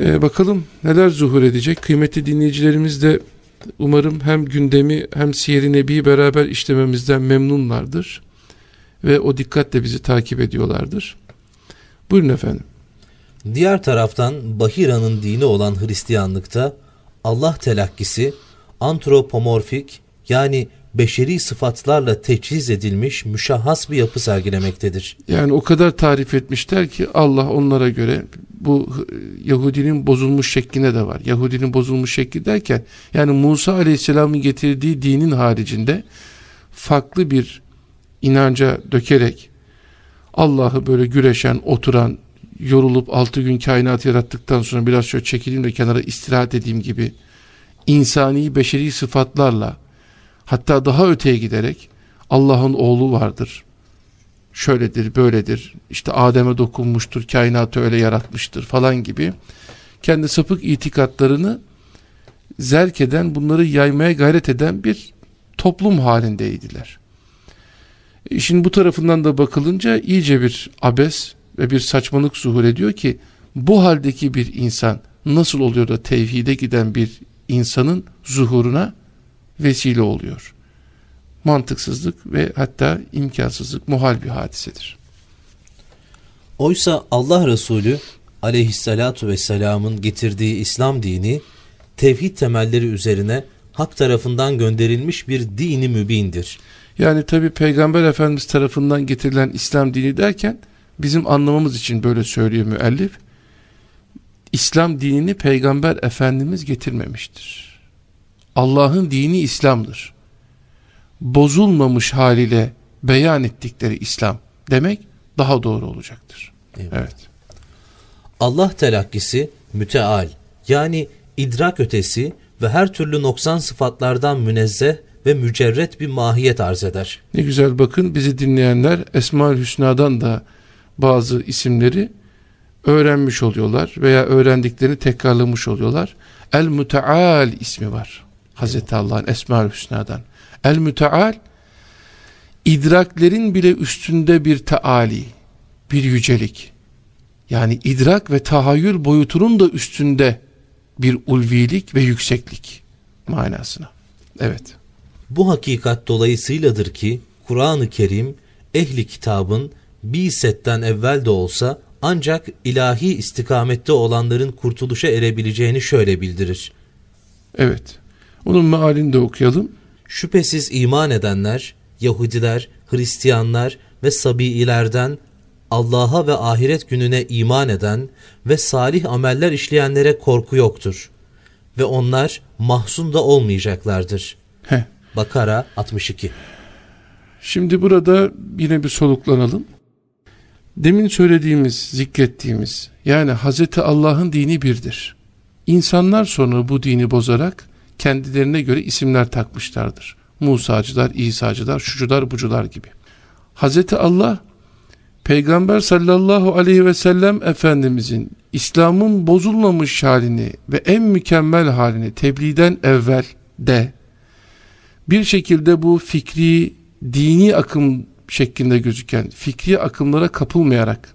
E, bakalım neler zuhur edecek. Kıymetli dinleyicilerimiz de umarım hem gündemi hem Siyer-i Nebi'yi beraber işlememizden memnunlardır. Ve o dikkatle bizi takip ediyorlardır. Buyurun efendim. Diğer taraftan Bahira'nın dini olan Hristiyanlıkta Allah telakkisi antropomorfik yani beşeri sıfatlarla teçhiz edilmiş müşahhas bir yapı sergilemektedir. Yani o kadar tarif etmişler ki Allah onlara göre bu Yahudinin bozulmuş şekline de var. Yahudinin bozulmuş şekli derken yani Musa Aleyhisselam'ın getirdiği dinin haricinde farklı bir inanca dökerek Allah'ı böyle güreşen, oturan, yorulup altı gün kainat yarattıktan sonra biraz şöyle çekileyim de kenara istirahat edeyim gibi insani beşeri sıfatlarla hatta daha öteye giderek Allah'ın oğlu vardır. Şöyledir, böyledir. İşte Adem'e dokunmuştur, kainatı öyle yaratmıştır falan gibi kendi sapık itikatlarını zerk eden, bunları yaymaya gayret eden bir toplum halindeydiler. İşin bu tarafından da bakılınca iyice bir abes ve bir saçmalık zuhur ediyor ki bu haldeki bir insan nasıl oluyor da tevhide giden bir insanın zuhuruna vesile oluyor. Mantıksızlık ve hatta imkansızlık muhal bir hadisedir. Oysa Allah Resulü aleyhissalatu vesselamın getirdiği İslam dini tevhid temelleri üzerine hak tarafından gönderilmiş bir dini mübindir. Yani tabi Peygamber Efendimiz tarafından getirilen İslam dini derken bizim anlamamız için böyle söylüyor müellif. İslam dinini Peygamber Efendimiz getirmemiştir. Allah'ın dini İslam'dır. Bozulmamış haliyle beyan ettikleri İslam demek daha doğru olacaktır. Evet. evet. Allah telakkisi müteal yani idrak ötesi ve her türlü noksan sıfatlardan münezzeh ve mücerret bir mahiyet arz eder. Ne güzel bakın bizi dinleyenler Esma-ül Hüsna'dan da bazı isimleri öğrenmiş oluyorlar veya öğrendiklerini tekrarlamış oluyorlar. El-Müteal ismi var. Hazreti Allah'ın Esma-ül Hüsna'dan. El-Müteal idraklerin bile üstünde bir taali, bir yücelik. Yani idrak ve tahayyül boyutunun da üstünde bir ulvilik ve yükseklik manasına. Evet. Bu hakikat dolayısıyladır ki Kur'an-ı Kerim ehli kitabın bir setten evvel de olsa ancak ilahi istikamette olanların kurtuluşa erebileceğini şöyle bildirir. Evet. Onun mealini de okuyalım. Şüphesiz iman edenler, Yahudiler, Hristiyanlar ve Sabiilerden Allah'a ve ahiret gününe iman eden ve salih ameller işleyenlere korku yoktur. Ve onlar mahzun da olmayacaklardır. Heh. Bakara 62 Şimdi burada yine bir soluklanalım. Demin söylediğimiz, zikrettiğimiz yani Hazreti Allah'ın dini birdir. İnsanlar sonra bu dini bozarak kendilerine göre isimler takmışlardır. Musacılar, İsacılar, şucular, bucular gibi. Hazreti Allah Peygamber sallallahu aleyhi ve sellem Efendimizin İslam'ın bozulmamış halini ve en mükemmel halini tebliğden evvel de bir şekilde bu fikri, dini akım şeklinde gözüken fikri akımlara kapılmayarak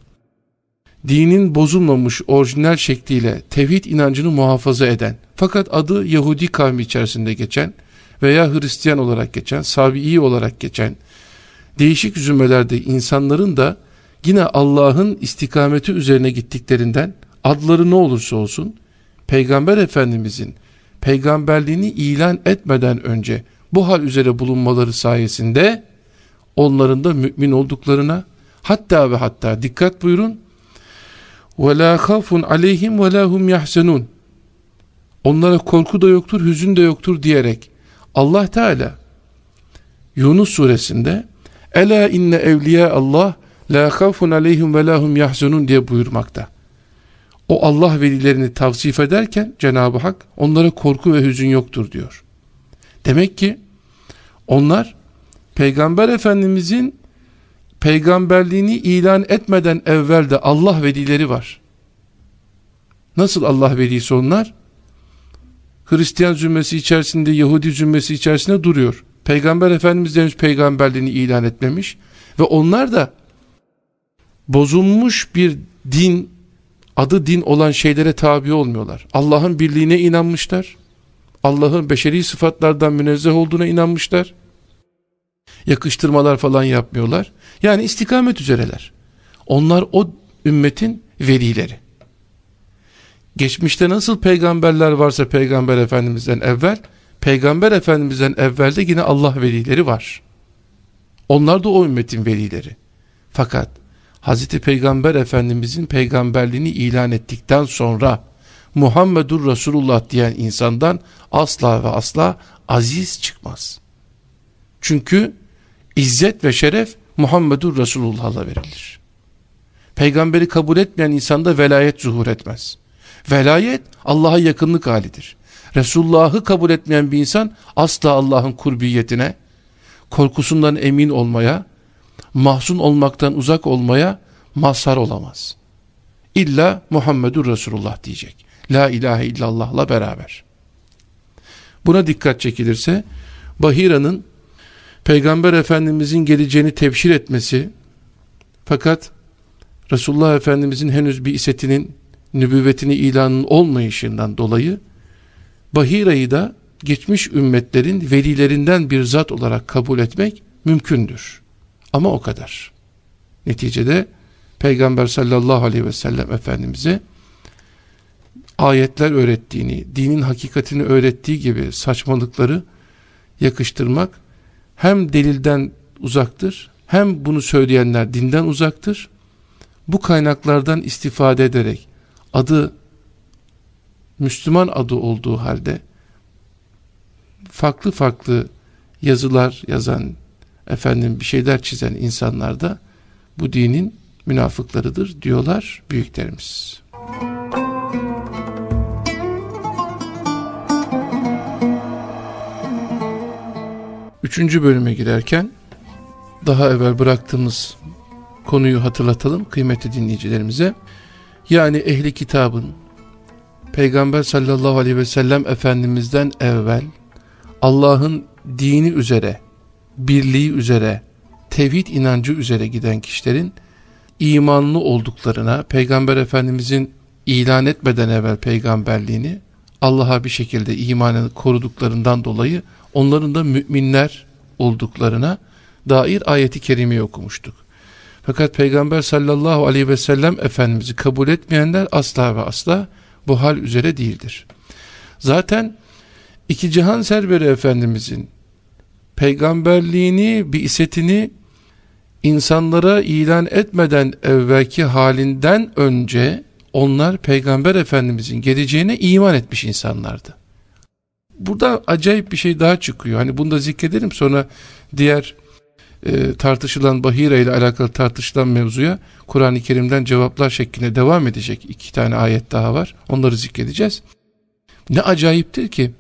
dinin bozulmamış orijinal şekliyle tevhid inancını muhafaza eden fakat adı Yahudi kavmi içerisinde geçen veya Hristiyan olarak geçen, Sabi'i olarak geçen değişik zümrelerde insanların da yine Allah'ın istikameti üzerine gittiklerinden adları ne olursa olsun Peygamber Efendimizin peygamberliğini ilan etmeden önce bu hal üzere bulunmaları sayesinde onların da mümin olduklarına hatta ve hatta dikkat buyurun وَلَا خَافٌ عَلَيْهِمْ وَلَا هُمْ يَحْسَنُونَ Onlara korku da yoktur, hüzün de yoktur diyerek Allah Teala Yunus suresinde Ela inne evliya Allah la khafun aleyhim ve lahum yahzunun diye buyurmakta. O Allah velilerini tavsif ederken Cenab-ı Hak onlara korku ve hüzün yoktur diyor. Demek ki onlar Peygamber Efendimizin peygamberliğini ilan etmeden evvel de Allah velileri var. Nasıl Allah velisi onlar? Hristiyan zümmesi içerisinde, Yahudi zümmesi içerisinde duruyor. Peygamber Efendimiz henüz peygamberliğini ilan etmemiş. Ve onlar da bozulmuş bir din, adı din olan şeylere tabi olmuyorlar. Allah'ın birliğine inanmışlar. Allah'ın beşeri sıfatlardan münezzeh olduğuna inanmışlar. Yakıştırmalar falan yapmıyorlar. Yani istikamet üzereler. Onlar o ümmetin velileri. Geçmişte nasıl peygamberler varsa peygamber efendimizden evvel, peygamber efendimizden evvel de yine Allah velileri var. Onlar da o ümmetin velileri. Fakat Hazreti Peygamber Efendimizin peygamberliğini ilan ettikten sonra Muhammedur Resulullah diyen insandan asla ve asla aziz çıkmaz. Çünkü izzet ve şeref Muhammedur Resulullah'la verilir. Peygamberi kabul etmeyen insanda velayet zuhur etmez. Velayet Allah'a yakınlık halidir. Resulullah'ı kabul etmeyen bir insan asla Allah'ın kurbiyetine, korkusundan emin olmaya, mahzun olmaktan uzak olmaya mazhar olamaz. İlla Muhammedur Resulullah diyecek. La ilahe illallah'la beraber. Buna dikkat çekilirse Bahira'nın Peygamber Efendimizin geleceğini tebşir etmesi fakat Resulullah Efendimizin henüz bir isetinin nübüvvetini ilanın olmayışından dolayı Bahira'yı da geçmiş ümmetlerin velilerinden bir zat olarak kabul etmek mümkündür. Ama o kadar. Neticede Peygamber sallallahu aleyhi ve sellem Efendimiz'e ayetler öğrettiğini, dinin hakikatini öğrettiği gibi saçmalıkları yakıştırmak hem delilden uzaktır, hem bunu söyleyenler dinden uzaktır. Bu kaynaklardan istifade ederek adı Müslüman adı olduğu halde farklı farklı yazılar yazan, efendim bir şeyler çizen insanlar da bu dinin münafıklarıdır diyorlar büyüklerimiz. Üçüncü bölüme girerken daha evvel bıraktığımız konuyu hatırlatalım kıymetli dinleyicilerimize. Yani ehli kitabın Peygamber sallallahu aleyhi ve sellem Efendimiz'den evvel Allah'ın dini üzere, birliği üzere, tevhid inancı üzere giden kişilerin imanlı olduklarına, Peygamber Efendimizin ilan etmeden evvel peygamberliğini Allah'a bir şekilde imanını koruduklarından dolayı onların da müminler olduklarına dair ayeti kerimeyi okumuştuk. Fakat Peygamber sallallahu aleyhi ve sellem Efendimiz'i kabul etmeyenler asla ve asla bu hal üzere değildir. Zaten iki cihan serveri Efendimiz'in peygamberliğini, bir isetini insanlara ilan etmeden evvelki halinden önce onlar Peygamber Efendimizin geleceğine iman etmiş insanlardı. Burada acayip bir şey daha çıkıyor. Hani bunu da zikredelim sonra diğer e, tartışılan Bahira ile alakalı tartışılan mevzuya Kur'an-ı Kerim'den cevaplar şeklinde devam edecek. iki tane ayet daha var. Onları zikredeceğiz. Ne acayiptir ki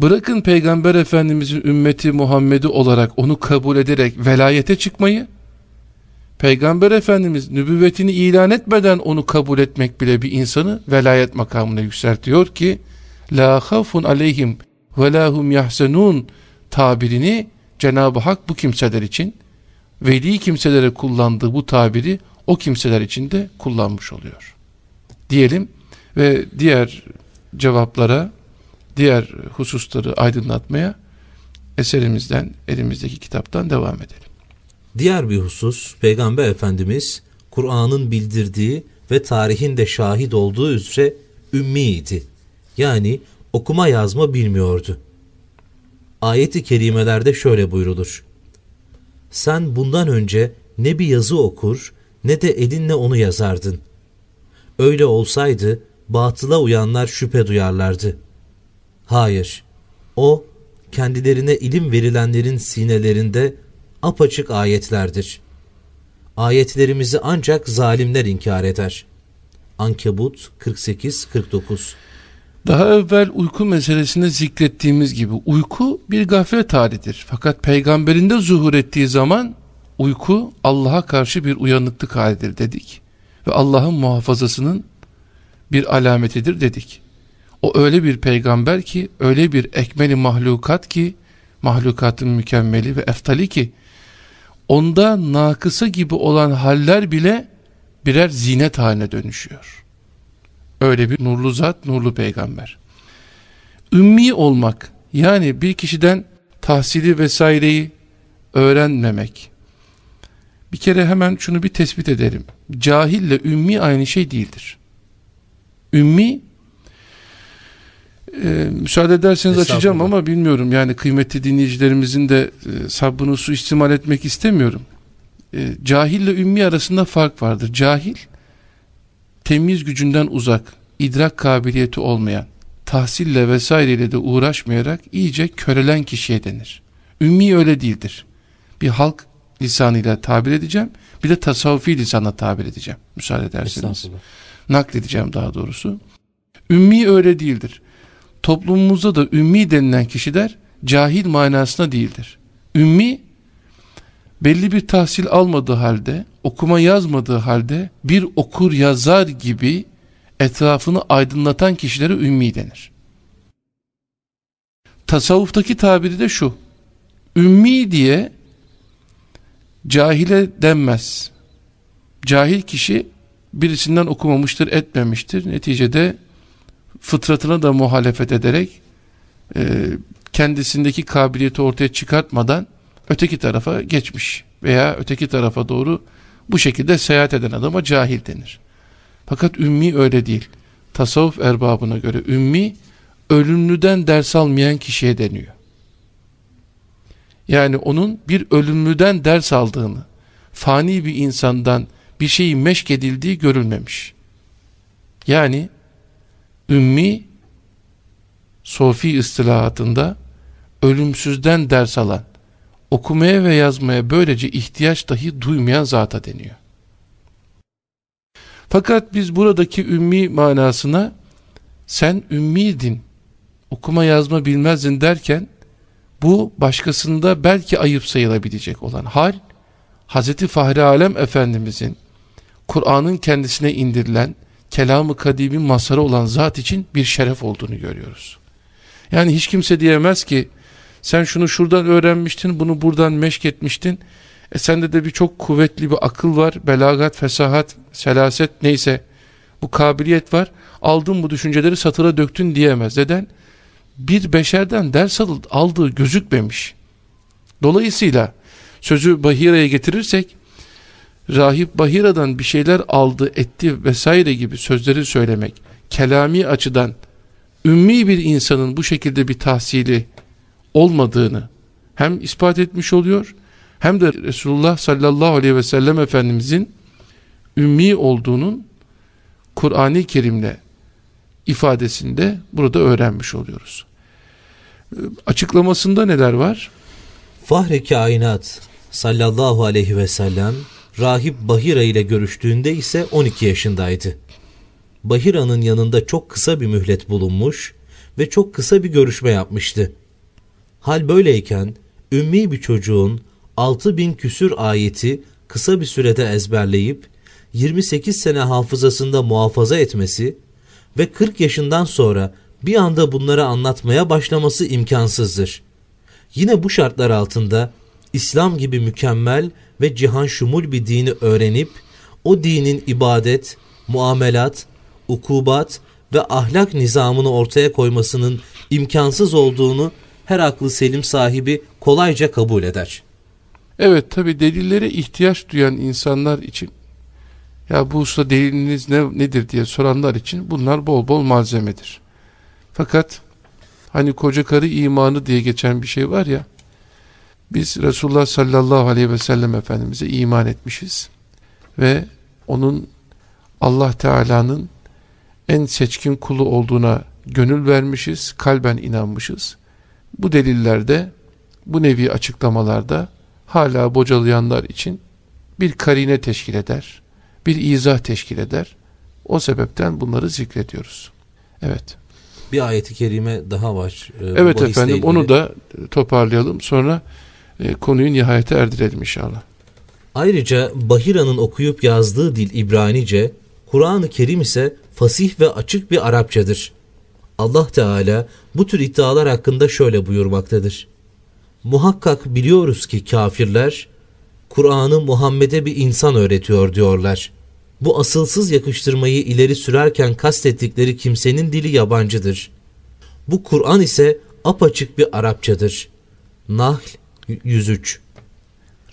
bırakın Peygamber Efendimizin ümmeti Muhammed'i olarak onu kabul ederek velayete çıkmayı Peygamber Efendimiz nübüvvetini ilan etmeden onu kabul etmek bile bir insanı velayet makamına yükseltiyor ki la khafun aleyhim ve lahum yahzenun tabirini Cenab-ı Hak bu kimseler için veli kimselere kullandığı bu tabiri o kimseler için de kullanmış oluyor. Diyelim ve diğer cevaplara, diğer hususları aydınlatmaya eserimizden, elimizdeki kitaptan devam edelim. Diğer bir husus Peygamber Efendimiz Kur'an'ın bildirdiği ve tarihin de şahit olduğu üzere ümmiydi. Yani okuma yazma bilmiyordu. Ayet-i kerimelerde şöyle buyrulur. Sen bundan önce ne bir yazı okur ne de elinle onu yazardın. Öyle olsaydı batıla uyanlar şüphe duyarlardı. Hayır, o kendilerine ilim verilenlerin sinelerinde apaçık ayetlerdir. Ayetlerimizi ancak zalimler inkar eder. Ankebut 48-49 Daha evvel uyku meselesinde zikrettiğimiz gibi uyku bir gaflet halidir. Fakat peygamberinde zuhur ettiği zaman uyku Allah'a karşı bir uyanıklık halidir dedik. Ve Allah'ın muhafazasının bir alametidir dedik. O öyle bir peygamber ki, öyle bir ekmeli mahlukat ki, mahlukatın mükemmeli ve eftali ki, onda nakısı gibi olan haller bile birer zinet haline dönüşüyor. Öyle bir nurlu zat, nurlu peygamber. Ümmi olmak, yani bir kişiden tahsili vesaireyi öğrenmemek. Bir kere hemen şunu bir tespit edelim. Cahille ümmi aynı şey değildir. Ümmi e, müsaade ederseniz açacağım ama bilmiyorum yani kıymetli dinleyicilerimizin de e, sabrını su istimal etmek istemiyorum. E, cahille ümmi arasında fark vardır. Cahil temiz gücünden uzak, idrak kabiliyeti olmayan, tahsille vesaireyle de uğraşmayarak iyice körelen kişiye denir. Ümmi öyle değildir. Bir halk lisanıyla tabir edeceğim. Bir de tasavvufi lisanla tabir edeceğim. Müsaade ederseniz. Nakledeceğim daha doğrusu. Ümmi öyle değildir. Toplumumuzda da ümmi denilen kişiler cahil manasına değildir. Ümmi belli bir tahsil almadığı halde, okuma yazmadığı halde bir okur yazar gibi etrafını aydınlatan kişilere ümmi denir. Tasavvuftaki tabiri de şu. Ümmi diye cahile denmez. Cahil kişi birisinden okumamıştır, etmemiştir. Neticede fıtratına da muhalefet ederek e, kendisindeki kabiliyeti ortaya çıkartmadan öteki tarafa geçmiş veya öteki tarafa doğru bu şekilde seyahat eden adama cahil denir. Fakat ümmi öyle değil. Tasavvuf erbabına göre ümmi ölümlüden ders almayan kişiye deniyor. Yani onun bir ölümlüden ders aldığını, fani bir insandan bir şeyi meşk edildiği görülmemiş. Yani ümmi sofi istilahatında ölümsüzden ders alan, okumaya ve yazmaya böylece ihtiyaç dahi duymayan zata deniyor. Fakat biz buradaki ümmi manasına sen ümmiydin, okuma yazma bilmezdin derken bu başkasında belki ayıp sayılabilecek olan hal Hz. Fahri Alem Efendimizin Kur'an'ın kendisine indirilen kelamı kadimin masarı olan zat için bir şeref olduğunu görüyoruz. Yani hiç kimse diyemez ki sen şunu şuradan öğrenmiştin bunu buradan meşk etmiştin e sende de bir çok kuvvetli bir akıl var belagat, fesahat, selaset neyse bu kabiliyet var aldın bu düşünceleri satıra döktün diyemez. Neden? bir beşerden ders aldığı gözükmemiş. Dolayısıyla sözü Bahira'ya getirirsek rahip Bahira'dan bir şeyler aldı etti vesaire gibi sözleri söylemek kelami açıdan ümmi bir insanın bu şekilde bir tahsili olmadığını hem ispat etmiş oluyor hem de Resulullah sallallahu aleyhi ve sellem Efendimizin ümmi olduğunun Kur'an-ı Kerim'le ifadesinde burada öğrenmiş oluyoruz. Açıklamasında neler var? Fahri kainat sallallahu aleyhi ve sellem rahip Bahira ile görüştüğünde ise 12 yaşındaydı. Bahira'nın yanında çok kısa bir mühlet bulunmuş ve çok kısa bir görüşme yapmıştı. Hal böyleyken ümmi bir çocuğun 6000 küsür ayeti kısa bir sürede ezberleyip 28 sene hafızasında muhafaza etmesi ve 40 yaşından sonra bir anda bunları anlatmaya başlaması imkansızdır. Yine bu şartlar altında İslam gibi mükemmel ve cihan şumul bir dini öğrenip o dinin ibadet, muamelat, ukubat ve ahlak nizamını ortaya koymasının imkansız olduğunu her aklı selim sahibi kolayca kabul eder. Evet tabi delillere ihtiyaç duyan insanlar için ya bu usta deliliniz ne, nedir diye soranlar için bunlar bol bol malzemedir. Fakat hani koca karı imanı diye geçen bir şey var ya biz Resulullah sallallahu aleyhi ve sellem Efendimiz'e iman etmişiz ve onun Allah Teala'nın en seçkin kulu olduğuna gönül vermişiz, kalben inanmışız. Bu delillerde, bu nevi açıklamalarda hala bocalayanlar için bir karine teşkil eder bir izah teşkil eder. O sebepten bunları zikrediyoruz. Evet. Bir ayeti kerime daha var. E, evet efendim onu da toparlayalım. Sonra e, konuyu nihayete erdirelim inşallah. Ayrıca Bahira'nın okuyup yazdığı dil İbranice, Kur'an-ı Kerim ise fasih ve açık bir Arapçadır. Allah Teala bu tür iddialar hakkında şöyle buyurmaktadır. Muhakkak biliyoruz ki kafirler Kur'an'ı Muhammed'e bir insan öğretiyor diyorlar. Bu asılsız yakıştırmayı ileri sürerken kastettikleri kimsenin dili yabancıdır. Bu Kur'an ise apaçık bir Arapçadır. Nahl 103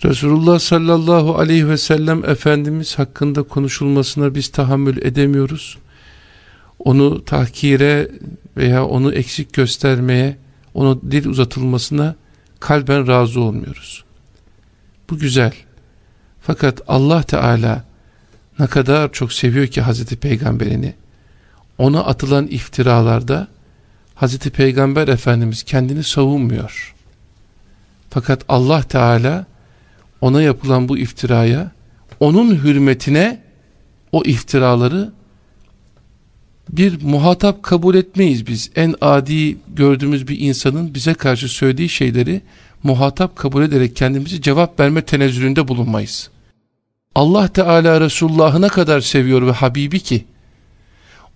Resulullah sallallahu aleyhi ve sellem Efendimiz hakkında konuşulmasına biz tahammül edemiyoruz. Onu tahkire veya onu eksik göstermeye, onu dil uzatılmasına kalben razı olmuyoruz. Bu güzel. Fakat Allah Teala ne kadar çok seviyor ki Hazreti Peygamberini. Ona atılan iftiralarda Hazreti Peygamber Efendimiz kendini savunmuyor. Fakat Allah Teala ona yapılan bu iftiraya, onun hürmetine o iftiraları bir muhatap kabul etmeyiz biz. En adi gördüğümüz bir insanın bize karşı söylediği şeyleri muhatap kabul ederek kendimizi cevap verme tenezzülünde bulunmayız. Allah Teala Resulullah'ı ne kadar seviyor ve Habibi ki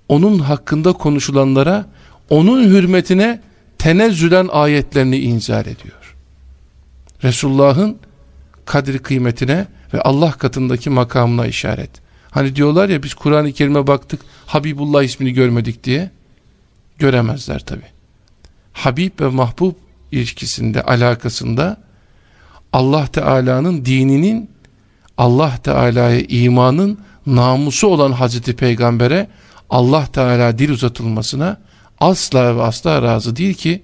onun hakkında konuşulanlara onun hürmetine tenezzülen ayetlerini inzal ediyor. Resulullah'ın kadri kıymetine ve Allah katındaki makamına işaret. Hani diyorlar ya biz Kur'an-ı Kerim'e baktık Habibullah ismini görmedik diye. Göremezler tabi. Habib ve mahbub ilişkisinde, alakasında Allah Teala'nın dininin, Allah Teala'ya imanın namusu olan Hazreti Peygamber'e Allah Teala dil uzatılmasına asla ve asla razı değil ki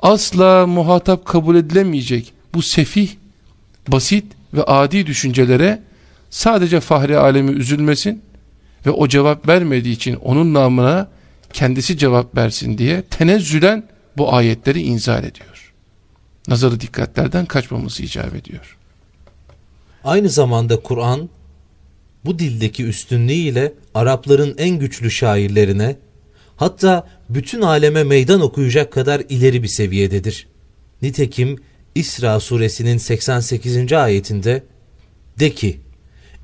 asla muhatap kabul edilemeyecek bu sefih, basit ve adi düşüncelere sadece fahri alemi üzülmesin ve o cevap vermediği için onun namına kendisi cevap versin diye tenezzülen bu ayetleri inzal ediyor. Nazarı dikkatlerden kaçmamızı icap ediyor. Aynı zamanda Kur'an bu dildeki üstünlüğüyle Arapların en güçlü şairlerine hatta bütün aleme meydan okuyacak kadar ileri bir seviyededir. Nitekim İsra suresinin 88. ayetinde de ki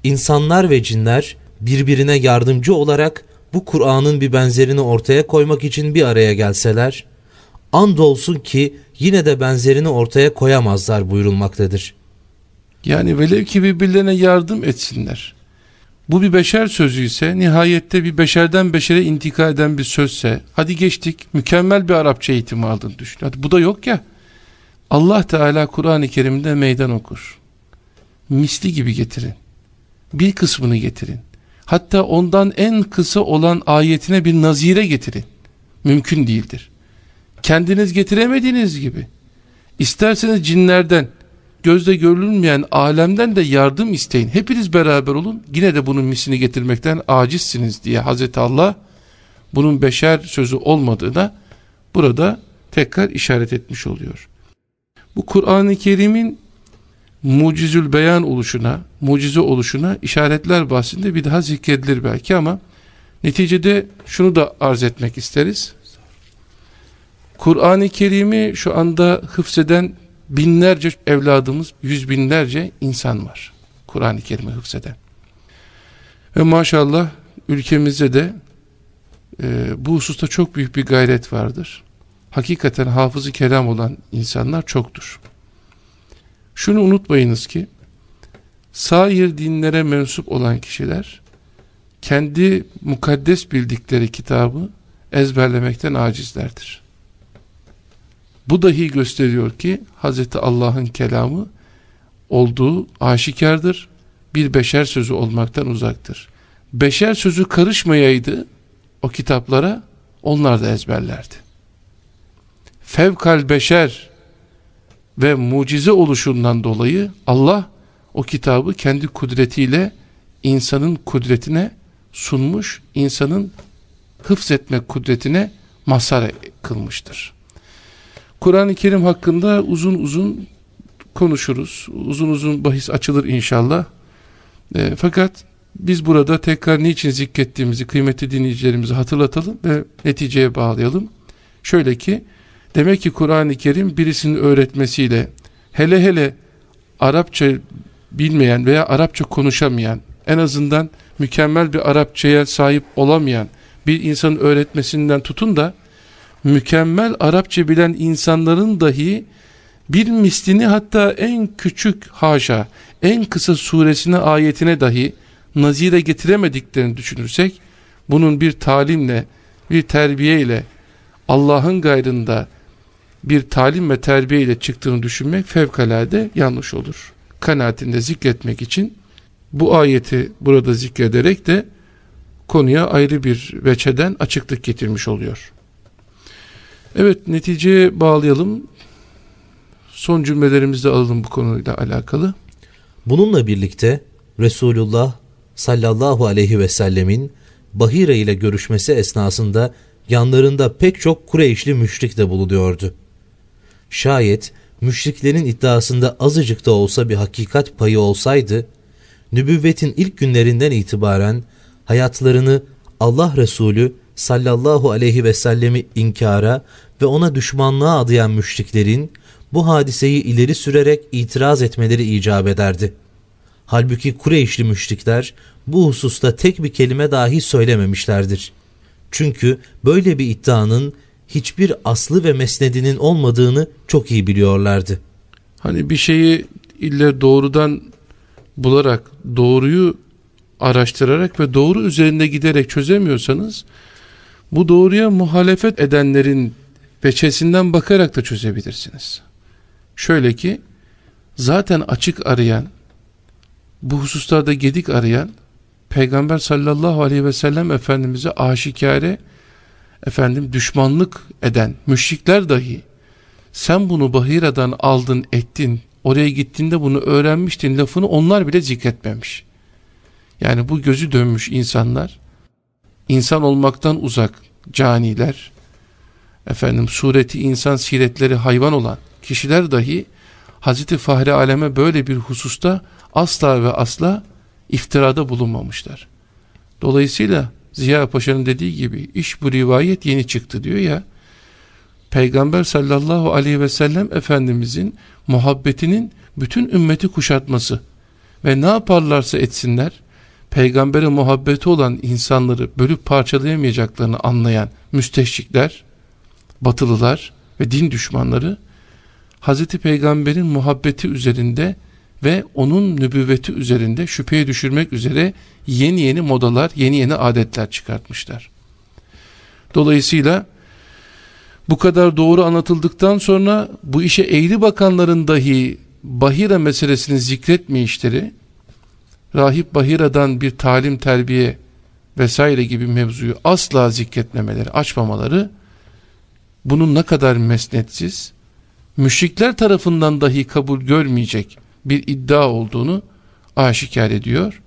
insanlar ve cinler birbirine yardımcı olarak bu Kur'an'ın bir benzerini ortaya koymak için bir araya gelseler andolsun ki yine de benzerini ortaya koyamazlar buyurulmaktadır. Yani velev ki birbirlerine yardım etsinler. Bu bir beşer sözü ise nihayette bir beşerden beşere intikal eden bir sözse hadi geçtik mükemmel bir Arapça eğitimi aldın düşün. Hadi bu da yok ya. Allah Teala Kur'an-ı Kerim'de meydan okur. Misli gibi getirin. Bir kısmını getirin. Hatta ondan en kısa olan ayetine bir nazire getirin. Mümkün değildir. Kendiniz getiremediğiniz gibi. İsterseniz cinlerden, gözde görülmeyen alemden de yardım isteyin. Hepiniz beraber olun. Yine de bunun mislini getirmekten acizsiniz diye Hazreti Allah bunun beşer sözü olmadığına burada tekrar işaret etmiş oluyor. Bu Kur'an-ı Kerim'in mucizül beyan oluşuna, mucize oluşuna işaretler bahsinde bir daha zikredilir belki ama neticede şunu da arz etmek isteriz. Kur'an-ı Kerim'i şu anda hıfzeden binlerce evladımız, yüz binlerce insan var. Kur'an-ı Kerim'i hıfzeden. Ve maşallah ülkemizde de e, bu hususta çok büyük bir gayret vardır. Hakikaten hafızı kelam olan insanlar çoktur. Şunu unutmayınız ki sair dinlere mensup olan kişiler kendi mukaddes bildikleri kitabı ezberlemekten acizlerdir. Bu dahi gösteriyor ki Hz. Allah'ın kelamı olduğu aşikardır. Bir beşer sözü olmaktan uzaktır. Beşer sözü karışmayaydı o kitaplara onlar da ezberlerdi. Fevkal beşer ve mucize oluşundan dolayı Allah o kitabı kendi kudretiyle insanın kudretine sunmuş, insanın hıfzetme kudretine mazhar kılmıştır. Kur'an-ı Kerim hakkında uzun uzun konuşuruz. Uzun uzun bahis açılır inşallah. E, fakat biz burada tekrar niçin zikrettiğimizi kıymetli dinleyicilerimize hatırlatalım ve neticeye bağlayalım. Şöyle ki demek ki Kur'an-ı Kerim birisinin öğretmesiyle hele hele Arapça bilmeyen veya Arapça konuşamayan, en azından mükemmel bir Arapçaya sahip olamayan bir insanın öğretmesinden tutun da mükemmel Arapça bilen insanların dahi bir mislini hatta en küçük haşa, en kısa suresine ayetine dahi nazire getiremediklerini düşünürsek, bunun bir talimle, bir terbiyeyle, Allah'ın gayrında bir talim ve terbiye ile çıktığını düşünmek fevkalade yanlış olur. Kanaatinde zikretmek için bu ayeti burada zikrederek de konuya ayrı bir veçeden açıklık getirmiş oluyor. Evet neticeye bağlayalım. Son cümlelerimizi alalım bu konuyla alakalı. Bununla birlikte Resulullah sallallahu aleyhi ve sellemin Bahire ile görüşmesi esnasında yanlarında pek çok Kureyşli müşrik de bulunuyordu. Şayet müşriklerin iddiasında azıcık da olsa bir hakikat payı olsaydı, nübüvvetin ilk günlerinden itibaren hayatlarını Allah Resulü sallallahu aleyhi ve sellemi inkara ve ona düşmanlığa adayan müşriklerin bu hadiseyi ileri sürerek itiraz etmeleri icap ederdi. Halbuki Kureyşli müşrikler bu hususta tek bir kelime dahi söylememişlerdir. Çünkü böyle bir iddianın hiçbir aslı ve mesnedinin olmadığını çok iyi biliyorlardı. Hani bir şeyi ille doğrudan bularak, doğruyu araştırarak ve doğru üzerinde giderek çözemiyorsanız bu doğruya muhalefet edenlerin veçesinden bakarak da çözebilirsiniz. Şöyle ki zaten açık arayan bu hususlarda gedik arayan Peygamber sallallahu aleyhi ve sellem Efendimiz'e aşikare efendim düşmanlık eden müşrikler dahi sen bunu Bahira'dan aldın ettin oraya gittiğinde bunu öğrenmiştin lafını onlar bile zikretmemiş. Yani bu gözü dönmüş insanlar insan olmaktan uzak caniler efendim sureti insan siretleri hayvan olan kişiler dahi Hazreti Fahri Aleme böyle bir hususta asla ve asla iftirada bulunmamışlar. Dolayısıyla Ziya Paşa'nın dediği gibi iş bu rivayet yeni çıktı diyor ya Peygamber sallallahu aleyhi ve sellem Efendimizin muhabbetinin bütün ümmeti kuşatması ve ne yaparlarsa etsinler peygambere muhabbeti olan insanları bölüp parçalayamayacaklarını anlayan müsteşrikler, batılılar ve din düşmanları Hazreti Peygamber'in muhabbeti üzerinde ve onun nübüvveti üzerinde şüpheye düşürmek üzere yeni yeni modalar, yeni yeni adetler çıkartmışlar. Dolayısıyla bu kadar doğru anlatıldıktan sonra bu işe eğri bakanların dahi Bahira meselesini zikretmeyişleri, rahip Bahira'dan bir talim terbiye vesaire gibi mevzuyu asla zikretmemeleri, açmamaları, bunun ne kadar mesnetsiz, müşrikler tarafından dahi kabul görmeyecek bir iddia olduğunu aşikar ediyor.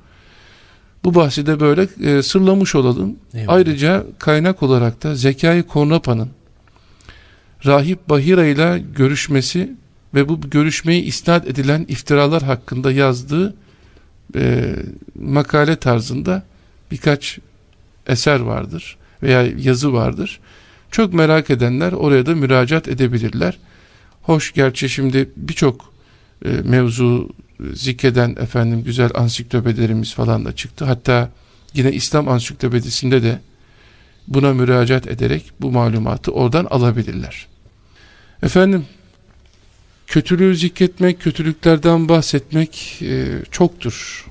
Bu bahsi de böyle e, sırlamış olalım. Eyvallah. Ayrıca kaynak olarak da Zekai Kornapa'nın Rahip Bahira ile görüşmesi ve bu görüşmeyi isnat edilen iftiralar hakkında yazdığı e, makale tarzında birkaç eser vardır veya yazı vardır. Çok merak edenler oraya da müracaat edebilirler. Hoş gerçi şimdi birçok e, mevzu zikreden efendim güzel ansiklopedilerimiz falan da çıktı. Hatta yine İslam ansiklopedisinde de buna müracaat ederek bu malumatı oradan alabilirler. Efendim kötülüğü zikretmek, kötülüklerden bahsetmek e, çoktur.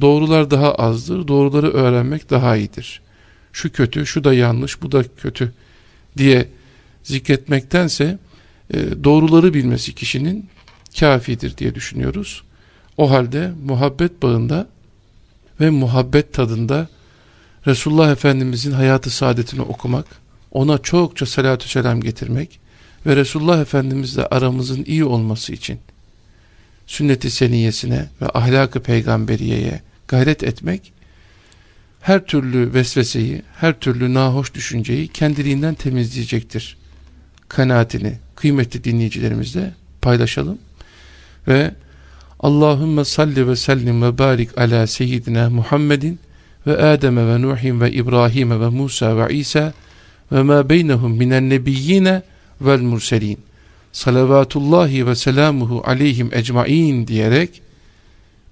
Doğrular daha azdır. Doğruları öğrenmek daha iyidir. Şu kötü, şu da yanlış, bu da kötü diye zikretmektense e, doğruları bilmesi kişinin kafidir diye düşünüyoruz. O halde muhabbet bağında ve muhabbet tadında Resulullah Efendimizin hayatı saadetini okumak, ona çokça salatü selam getirmek ve Resulullah Efendimizle aramızın iyi olması için sünnet-i seniyesine ve ahlak-ı peygamberiyeye gayret etmek, her türlü vesveseyi, her türlü nahoş düşünceyi kendiliğinden temizleyecektir. Kanaatini kıymetli dinleyicilerimizle paylaşalım ve Allahümme salli ve sellim ve barik ala seyyidina Muhammedin ve Adem ve Nuhin ve İbrahim ve Musa ve İsa ve ma beynehum minen nebiyyine vel murselin salavatullahi ve selamuhu aleyhim ecmain diyerek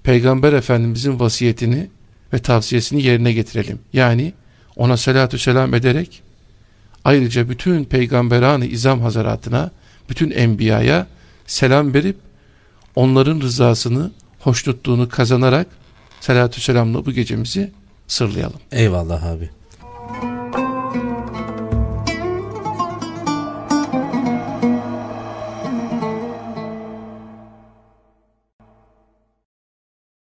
Peygamber Efendimizin vasiyetini ve tavsiyesini yerine getirelim. Yani ona salatü selam ederek ayrıca bütün peygamberan-ı izam hazaratına, bütün enbiyaya selam verip onların rızasını, hoşnutluğunu kazanarak salatü selamla bu gecemizi sırlayalım. Eyvallah abi.